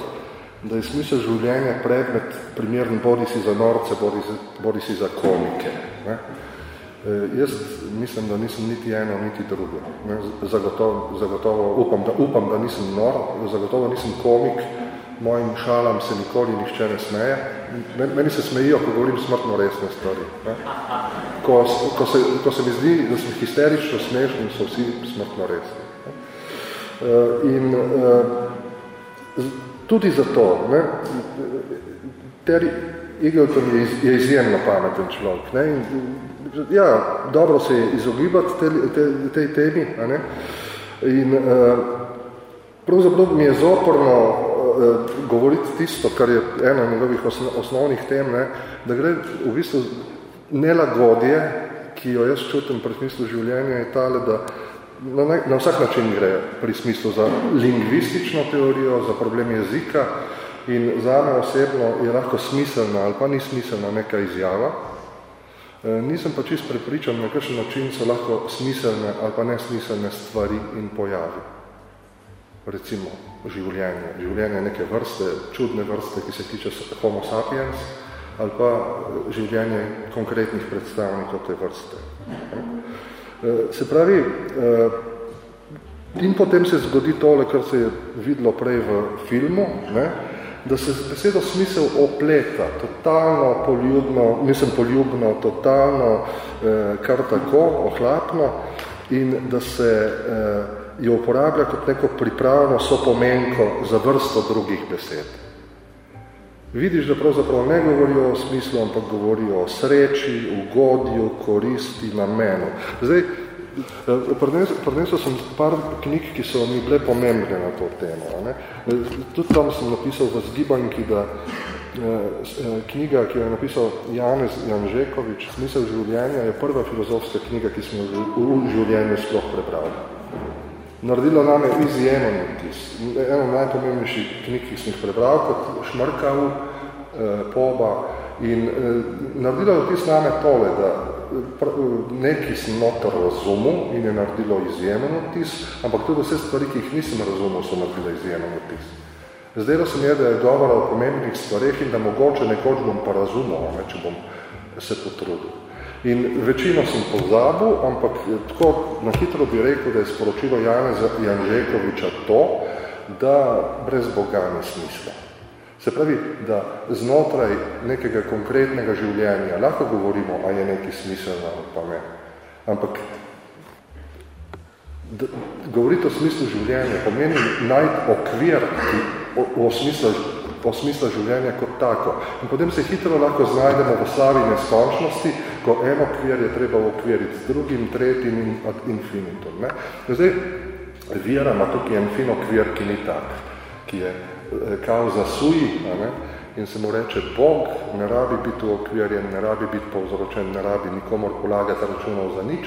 da je smisel življenja predmet primern bodi si za norce, bodi, bodi si za komike. Ne? E, jaz mislim, da nisem niti eno, niti drugo. Ne? Zagotovo, zagotovo upam, da, upam, da nisem nor, zagotovo nisem komik, mojim šalam se nikoli nihče ne smeje. Meni se smejijo, ko govorim smrtno resne stvari. Ne? Ko, ko, se, ko se mi zdi, da sem histerično smešen, so vsi smrtno resni. Eh, in uh, tudi zato, ne, Terry Eagleton je, iz, je izjemno pameten človek. Ne, in, ja, dobro se je izogibati te, te, tej temi. A ne, in uh, pravzaprav mi je zoporno uh, govoriti tisto, kar je ena njegovih osno, osnovnih tem, ne, da gre v bistvu nelagodje, ki jo jaz čutim pri smislu življenja, je tale, da na, na vsak način gre pri smislu za lingvistično teorijo, za problem jezika in za me osebno je lahko smiselna ali pa ni smiselna neka izjava. E, nisem pa čist prepričan, na kakšen način so lahko smiselne ali pa nesmiselne stvari in pojavi. Recimo življenje. Življenje neke vrste, čudne vrste, ki se tiče homo sapiens, ali pa življenje konkretnih predstavnikov te vrste. Eh, se pravi, eh, in potem se zgodi tole, kar se je videlo prej v filmu, ne, da se besedo smisel opleta, totalno poljubno, mislim poljubno, totalno, eh, kar tako, ohlapno, in da se jo uporablja kot neko pripravno sopomenko za vrsto drugih besed. Vidiš, da pravzaprav ne govorijo o smislu, ampak govorijo o sreči, ugodju, koristi, namenu. Zdaj, eh, prinesel sem par knjig, ki so mi bile pomembne na to temo. Ne? Tudi tam sem napisal v zgibanki, da eh, knjiga, ki jo je napisal Janez Janžekovič, Smisel življenja, je prva filozofska knjiga, ki smo v življenju sploh prebrali naredilo name izjemen vtis. Eno najpomembnejših knjig, ki sem jih prebral, kot Šmrkav, eh, Poba. In eh, naredilo vtis name tole, da neki sem notor razumel in je naredilo izjemen vtis, ampak tudi vse stvari, ki jih nisem razumel, so naredile izjemen vtis. Zdaj se mi je, da je dobro o pomembnih stvareh in da mogoče nekoč bom pa razumel, ne, če bom se potrudil. In večino sem pozabil, ampak tako na hitro bi rekel, da je sporočilo Janeza Janžekoviča to, da brez Boga ni smisla. Se pravi, da znotraj nekega konkretnega življenja lahko govorimo, a je nekaj smiselno ali pa ne. Ampak govoriti o smislu življenja pomeni najti okvir, o, o smislu osmisla življenja kot tako. In potem se hitro lahko znajdemo v slavi neskončnosti, ko eno kvir je treba okviriti z drugim, tretjim in ad infinitum. Ne? Zdaj, Vira ima tukaj en fin okvir, ki ni tak, ki je eh, kao zasuji, ne? in se mu reče, Bog ne rabi biti okvirjen, ne rabi biti povzročen, ne rabi nikomor polagati računov za nič,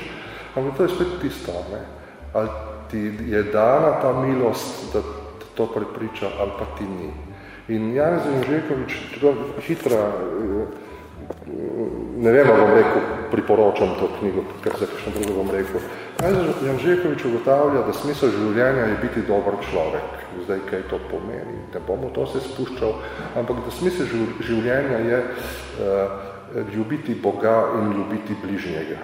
ampak to je spet tisto, ne? ali ti je dana ta milost, da to prepriča, ali pa ti ni. In Janez Janžekovič, hitra, ne vem, bom rekel, priporočam to knjigo, ker se kakšno drugo bom rekel. Janžekovič ugotavlja, da smisel življenja je biti dober človek. Zdaj, kaj to pomeni? Ne bomo to se spuščal, ampak da smisel življenja je uh, ljubiti Boga in ljubiti bližnjega.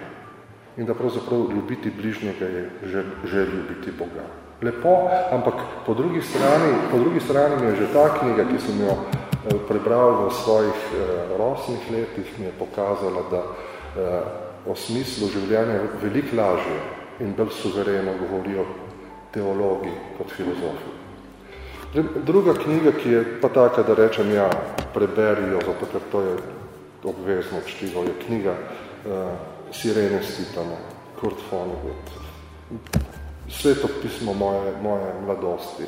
In da pravzaprav ljubiti bližnjega je že, že ljubiti Boga lepo, ampak po drugi strani, po drugi strani mi je že ta knjiga, ki sem jo eh, prebral v svojih eh, rosnih letih, mi je pokazala, da eh, o smislu življenja veliko lažje in bolj suvereno govorijo teologi kot filozofi. Druga knjiga, ki je pa taka, da rečem ja, preberijo, zato ker to je obvezno čtivo, je knjiga uh, Sirene Stitana, Kurt Vonnegut sveto pismo moje, moje mladosti.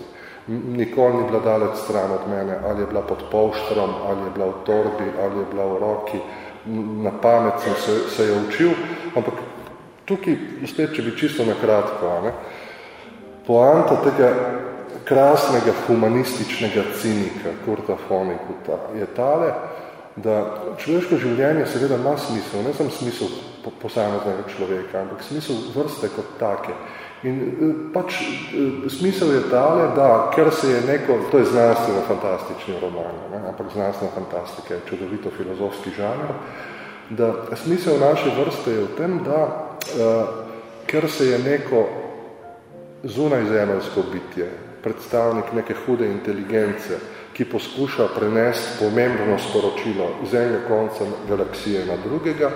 Nikoli ni bila dalec stran od mene, ali je bila pod polštrom, ali je bila v torbi, ali je bila v roki. Na pamet sem se, se je učil, ampak tukaj, spet, če bi čisto nakratko, ne, poanta tega krasnega humanističnega cinika, Kurta Fonikuta, je tale, da človeško življenje seveda ima smisel, ne samo smisel posameznega človeka, ampak smisel vrste kot take. In eh, pač eh, smisel je tale, da ker se je neko, to je znanstveno fantastični roman, ne, ampak znanstvena fantastika je čudovito filozofski žanr, da smisel naše vrste je v tem, da uh, ker se je neko zunajzemeljsko bitje, predstavnik neke hude inteligence, ki poskuša prenesti pomembno sporočilo iz enega konca galaksije na drugega,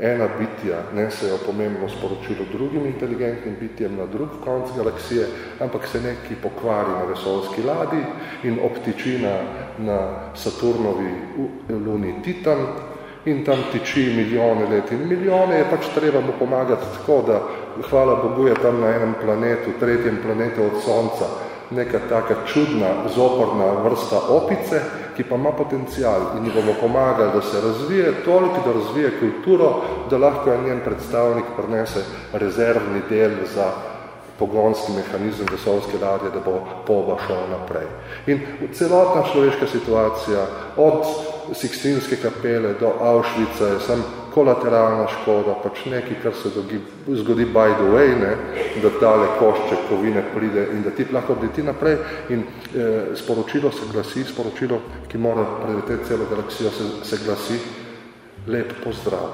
ena bitja nesejo pomembno sporočilo drugim inteligentnim bitjem na drug konc galaksije, ampak se neki pokvari na vesolski ladi in obtiči na, na Saturnovi luni Titan in tam tiči milijone let in milijone, je pač treba mu pomagati tako, da hvala Bogu je tam na enem planetu, tretjem planetu od Sonca, neka taka čudna, zoporna vrsta opice, ki pa ima potencial in ji bomo pomagali, da se razvije toliko, da razvije kulturo, da lahko je njen predstavnik prinese rezervni del za pogonski mehanizem vesolske ladje, da bo poba šel naprej. In celotna človeška situacija od Sikstinske kapele do Auschwitza je sam kolateralna škoda, pač nekaj, kar se dogi, zgodi by the way, ne, da tale košče kovine pride in da ti lahko leti naprej in e, sporočilo se glasi, sporočilo, ki mora preleteti celo galaksijo, se, se glasi lep pozdrav.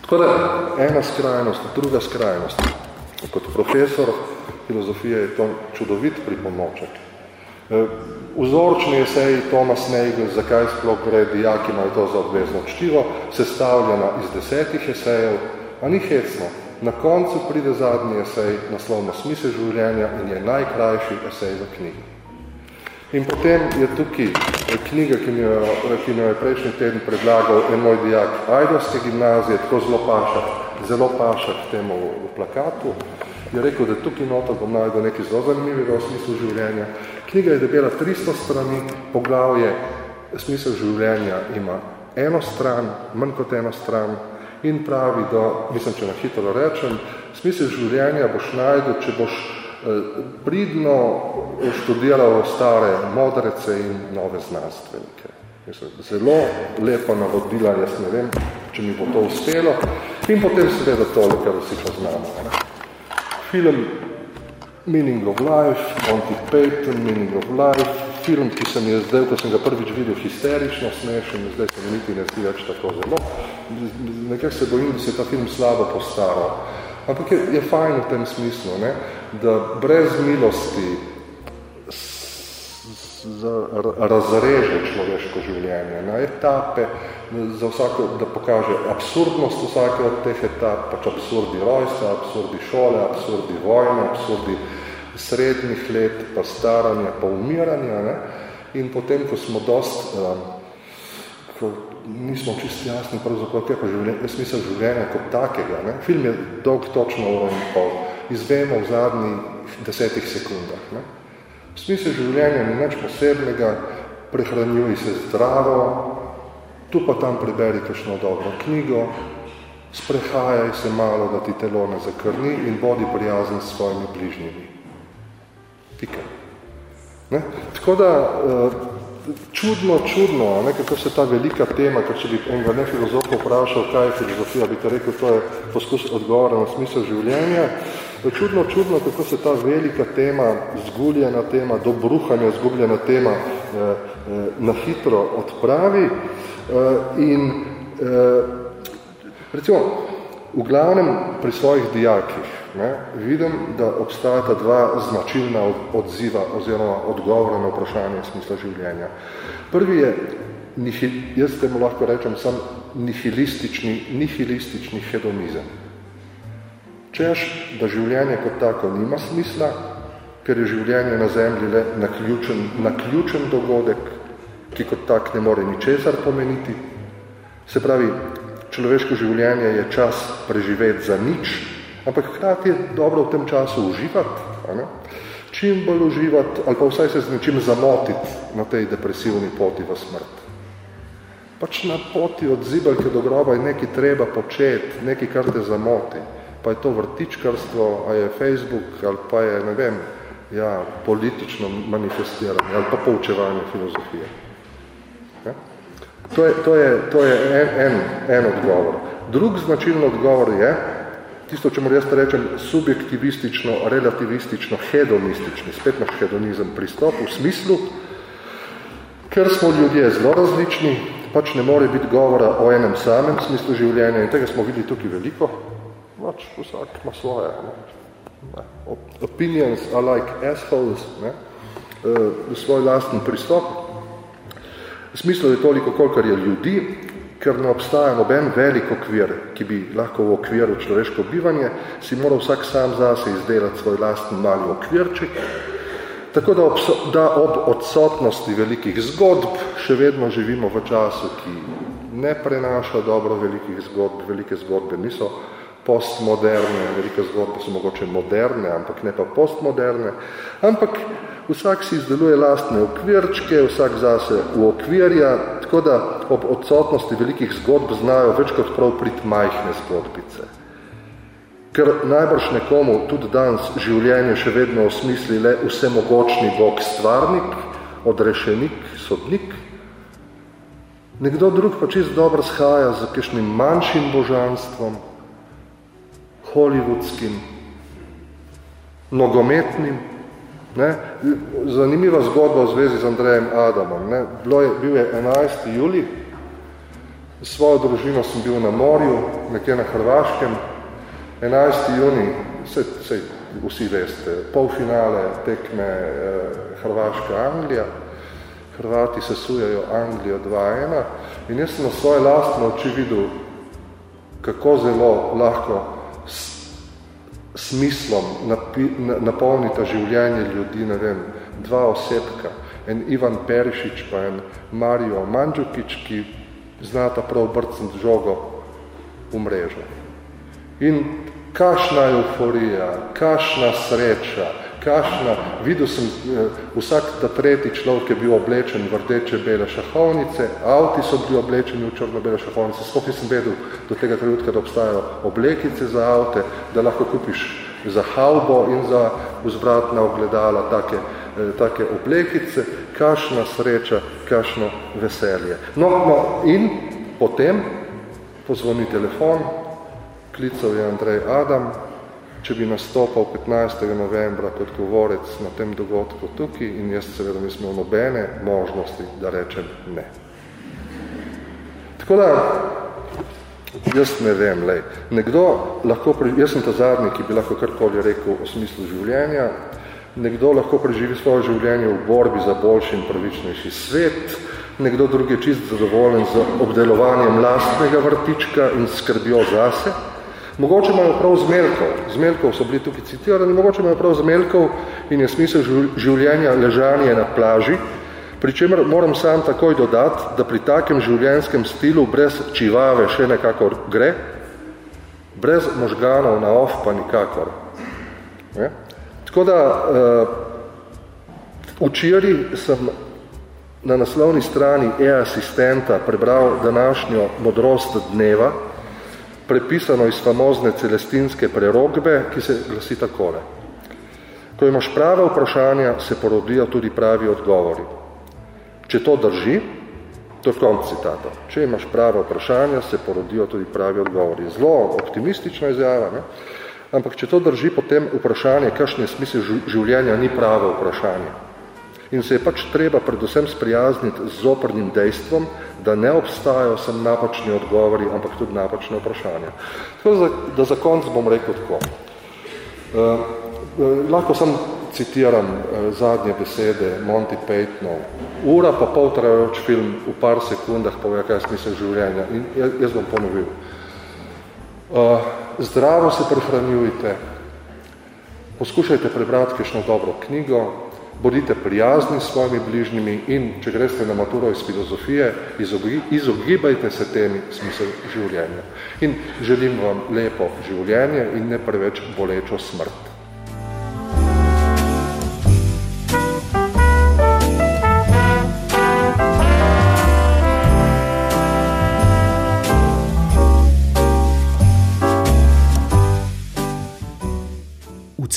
Tako da ena skrajnost, druga skrajnost. Kot profesor filozofije je to čudovit pripomoček. E, vzorčni esej Thomas Nagel, zakaj sploh gre, dijaki imajo to za obvezno čtivo, sestavljena iz desetih esejev, a ni hecno. Na koncu pride zadnji esej, naslovno smisel življenja in je najkrajši esej v knjigi. In potem je tukaj knjiga, ki mi jo, ki mi jo je prejšnji teden predlagal en moj dijak Ajdovske gimnazije, tako zelo paša, zelo paša k temu v plakatu. Je rekel, da tukaj noto bom najdel nekaj zelo zanimivega v smislu življenja. Knjiga je debela 300 strani, poglavje smisel življenja ima eno stran, manj kot eno stran in pravi, da, mislim, če na hitro rečem, smisel življenja boš najdel, če boš eh, pridno študiral stare modrece in nove znanstvenike. Mislim, zelo lepo navodila, jaz ne vem, če mi bo to uspelo. In potem seveda tole, kar vsi poznamo. Ne? Film Meaning of Life, Monty Python, Meaning of Life, film, ki se mi je zdaj, ko sem ga prvič videl, histerično smešen, zdaj se mi niti ne zdi več tako zelo. Nekaj se bojim, da se je ta film slabo postaral. Ampak je, je fajn v tem smislu, ne? da brez milosti razreže človeško življenje na etape, za vsako, da pokaže absurdnost vsake od teh etap, pač absurdi rojstva, absurdi šole, absurdi vojne, absurdi srednjih let, pa staranja, pa umiranja. Ne? In potem, ko smo dost, um, ko nismo čisto jasni, pravzaprav, kaj pa življenje, smisel življenja kot takega. Ne? Film je dolg točno uro in pol. Izvemo v zadnjih desetih sekundah. Ne? Smisel življenja ni nič posebnega, prehranjuj se zdravo, tu pa tam preberi kakšno dobro knjigo, sprehajaj se malo, da ti telo ne zakrni in bodi prijazen s svojimi bližnjimi. Pika. Ne? Tako da, uh, čudno, čudno, ne, kako se ta velika tema, ker če bi enega ne filozofa vprašal, kaj je filozofija, bi te rekel, to je poskus odgovora na smisel življenja. Čudno, čudno, kako se ta velika tema, zguljena tema, dobruhanja, zgubljena tema eh, eh, na hitro odpravi eh, in eh, recimo, v glavnem pri svojih dijakih ne, vidim, da obstajata dva značilna odziva oziroma odgovora na vprašanje smisla življenja. Prvi je, nihil, jaz temu lahko rečem, sam nihilistični, nihilistični hedonizem. Češ, da življenje kot tako nima smisla, ker je življenje na zemlji le naključen, naključen dogodek, ki kot tak ne more ničesar pomeniti. Se pravi, človeško življenje je čas preživeti za nič, ampak hkrati je dobro v tem času uživati, ne? čim bolj uživati, ali pa vsaj se z nečim zamotiti na tej depresivni poti v smrt. Pač na poti od zibelke do groba je nekaj treba početi, nekaj, kar te zamoti. Pa je to vrtičkarstvo, a je Facebook, ali pa je, ne vem, ja, politično manifestiranje, ali pa poučevanje filozofije. Ja? To je, to je, to je en, en, en odgovor. Drug značilno odgovor je, tisto, če jaz rečem, subjektivistično, relativistično, hedonistični, spet naš hedonizem pristop v smislu, ker smo ljudje zelo različni, pač ne more biti govora o enem samem smislu življenja in tega smo videli tukaj veliko, pač vsak ima svoje. Ne. Opinions are like assholes, ne. Uh, svoj lasten pristop. Smislo je toliko, kolikor je ljudi, ker ne obstaja noben velik okvir, ki bi lahko v okviru človeško bivanje, si mora vsak sam zase izdelati svoj lastni mali okvirček, tako da ob, da ob odsotnosti velikih zgodb še vedno živimo v času, ki ne prenaša dobro velikih zgodb, velike zgodbe niso postmoderne, velike zgodbe so mogoče moderne, ampak ne pa postmoderne, ampak vsak si izdeluje lastne okvirčke, vsak zase v okvirja, tako da ob odsotnosti velikih zgodb znajo več kot prav prit majhne zgodbice. Ker najbrž nekomu tudi danes življenje še vedno osmisli le vsemogočni bog stvarnik, odrešenik, sodnik, nekdo drug pa čist dobro shaja z kakšnim manjšim božanstvom, hollywoodskim, nogometnim, Ne? Zanimiva zgodba v zvezi z Andrejem Adamom. Ne? Bilo je, bil je 11. juli, s svojo družino sem bil na morju, nekje na Hrvaškem. 11. juni, vse, vse, vsi veste, polfinale tekme eh, Hrvaška-Anglija. Hrvati se sujajo Anglijo 2-1 in jaz sem na svoje lastne oči videl, kako zelo lahko smislom napi, napolnita življenje ljudi, ne vem, dva osebka, en Ivan Perišič pa en Mario Mandžukič, ki znata prav brcniti žogo v mrežo. In kašna euforija, kašna sreča, kašna, videl sem, eh, vsak ta tretji človek je bil oblečen v rdeče bele šahovnice, avti so bili oblečeni v črno bele šahovnice, sploh nisem vedel do tega trenutka, da obstajajo oblekice za avte, da lahko kupiš za havbo in za vzvratna ogledala take, eh, take oblekice, kašna sreča, kašno veselje. No, no, in potem pozvoni telefon, klical je Andrej Adam, če bi nastopal 15. novembra kot govorec na tem dogodku tukaj in jaz seveda nisem imel nobene možnosti, da rečem ne. Tako da, jaz ne vem, lej, nekdo lahko, jaz sem ta zadnji, ki bi lahko karkoli rekel o smislu življenja, nekdo lahko preživi svoje življenje v borbi za boljši in pravičnejši svet, nekdo drugi je čist zadovoljen z obdelovanjem lastnega vrtička in skrbijo zase, Mogoče imajo prav zmelkov, zmelkov so bili tukaj citirani, mogoče imajo prav zmelkov in je smisel življenja ležanje na plaži, pri čemer moram sam takoj dodati, da pri takem življenjskem stilu brez čivave še nekako gre, brez možganov na off pa nikakor. Ne? Tako da, uh, včeraj sem na naslovni strani e-asistenta prebral današnjo modrost dneva, prepisano iz famozne celestinske prerogbe, ki se glasi takole. Ko imaš prave vprašanja, se porodijo tudi pravi odgovori. Če to drži, to je konc citata, če imaš prave vprašanja, se porodijo tudi pravi odgovori. Zelo optimistična izjava, ne? ampak če to drži, potem vprašanje, kakšen je smisel življenja, ni pravo vprašanje. In se je pač treba predvsem sprijazniti z zoprnim dejstvom, da ne obstajajo sem napačni odgovori, ampak tudi napačne vprašanja. Tako da, da za konc bom rekel tako. Uh, uh, lahko sem citiram uh, zadnje besede Monty Pythonov. Ura pa pol trajajoč film v par sekundah pove, kaj je smisel življenja. In jaz, jaz bom ponovil. Uh, zdravo se prehranjujte, poskušajte prebrati kakšno dobro knjigo, bodite prijazni s svojimi bližnjimi in, če greste na maturo iz filozofije, izogibajte se temi smisel življenja. In želim vam lepo življenje in ne preveč bolečo smrt.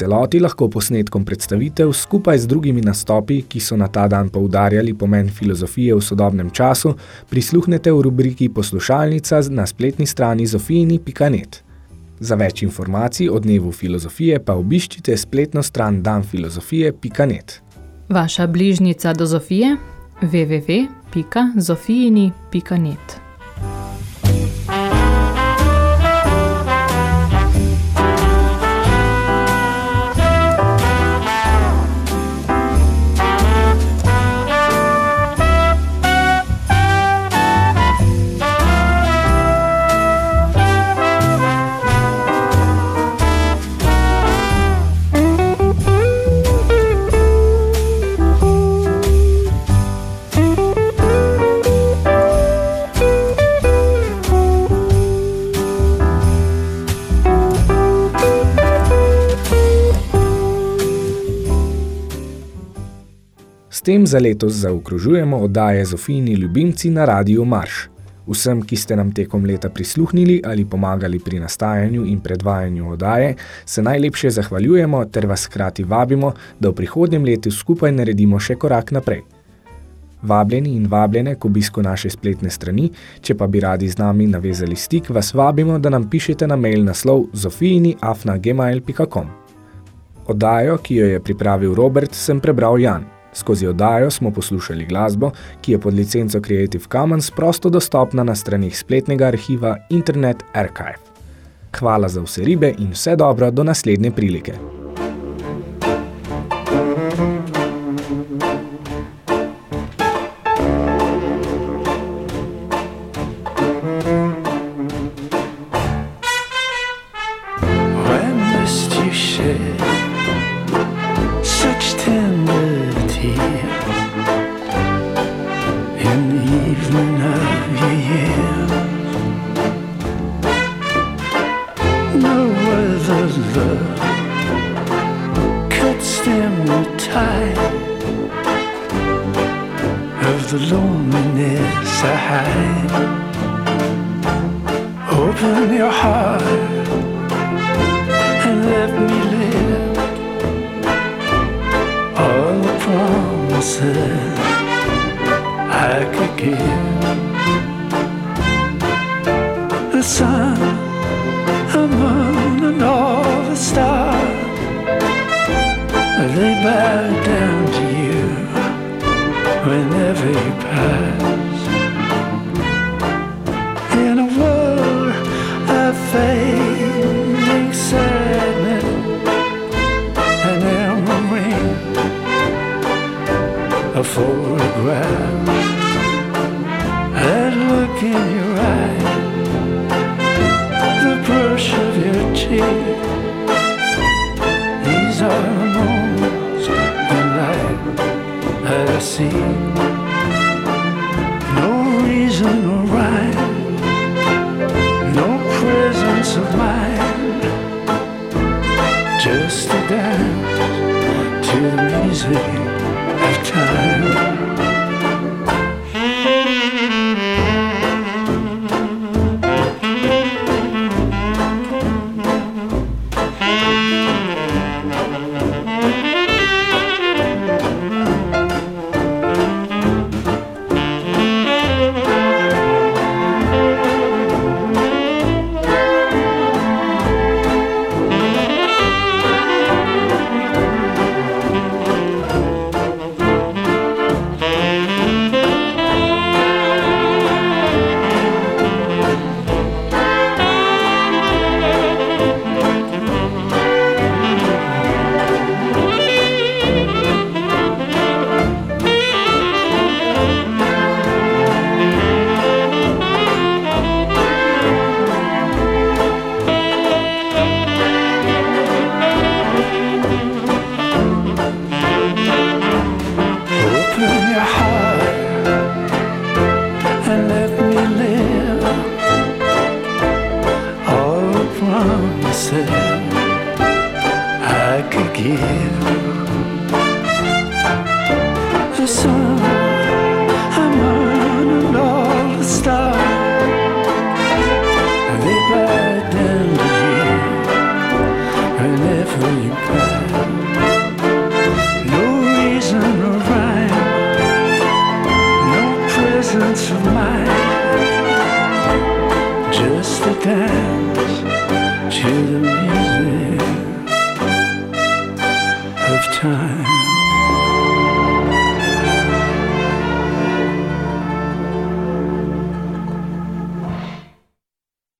Celoti lahko posnetkom predstavitev skupaj z drugimi nastopi, ki so na ta dan poudarjali pomen filozofije v sodobnem času, prisluhnete v rubriki Poslušalnica na spletni strani zofijini.net. Za več informacij o dnevu filozofije pa obiščite spletno stran danfilozofije.net. Vaša bližnica do Zofije www.zofijini.net tem za letos zaokrožujemo oddaje Zofijni ljubimci na Radiu Marš. Vsem, ki ste nam tekom leta prisluhnili ali pomagali pri nastajanju in predvajanju oddaje, se najlepše zahvaljujemo ter vas hkrati vabimo, da v prihodnjem letu skupaj naredimo še korak naprej. Vabljeni in vabljene k obisku naše spletne strani, če pa bi radi z nami navezali stik, vas vabimo, da nam pišete na mail naslov zofijini.afna.gmail.com. Oddajo, ki jo je pripravil Robert, sem prebral Jan. Skozi oddajo smo poslušali glasbo, ki je pod licenco Creative Commons prosto dostopna na stranih spletnega arhiva Internet Archive. Hvala za vse ribe in vse dobro do naslednje prilike. Of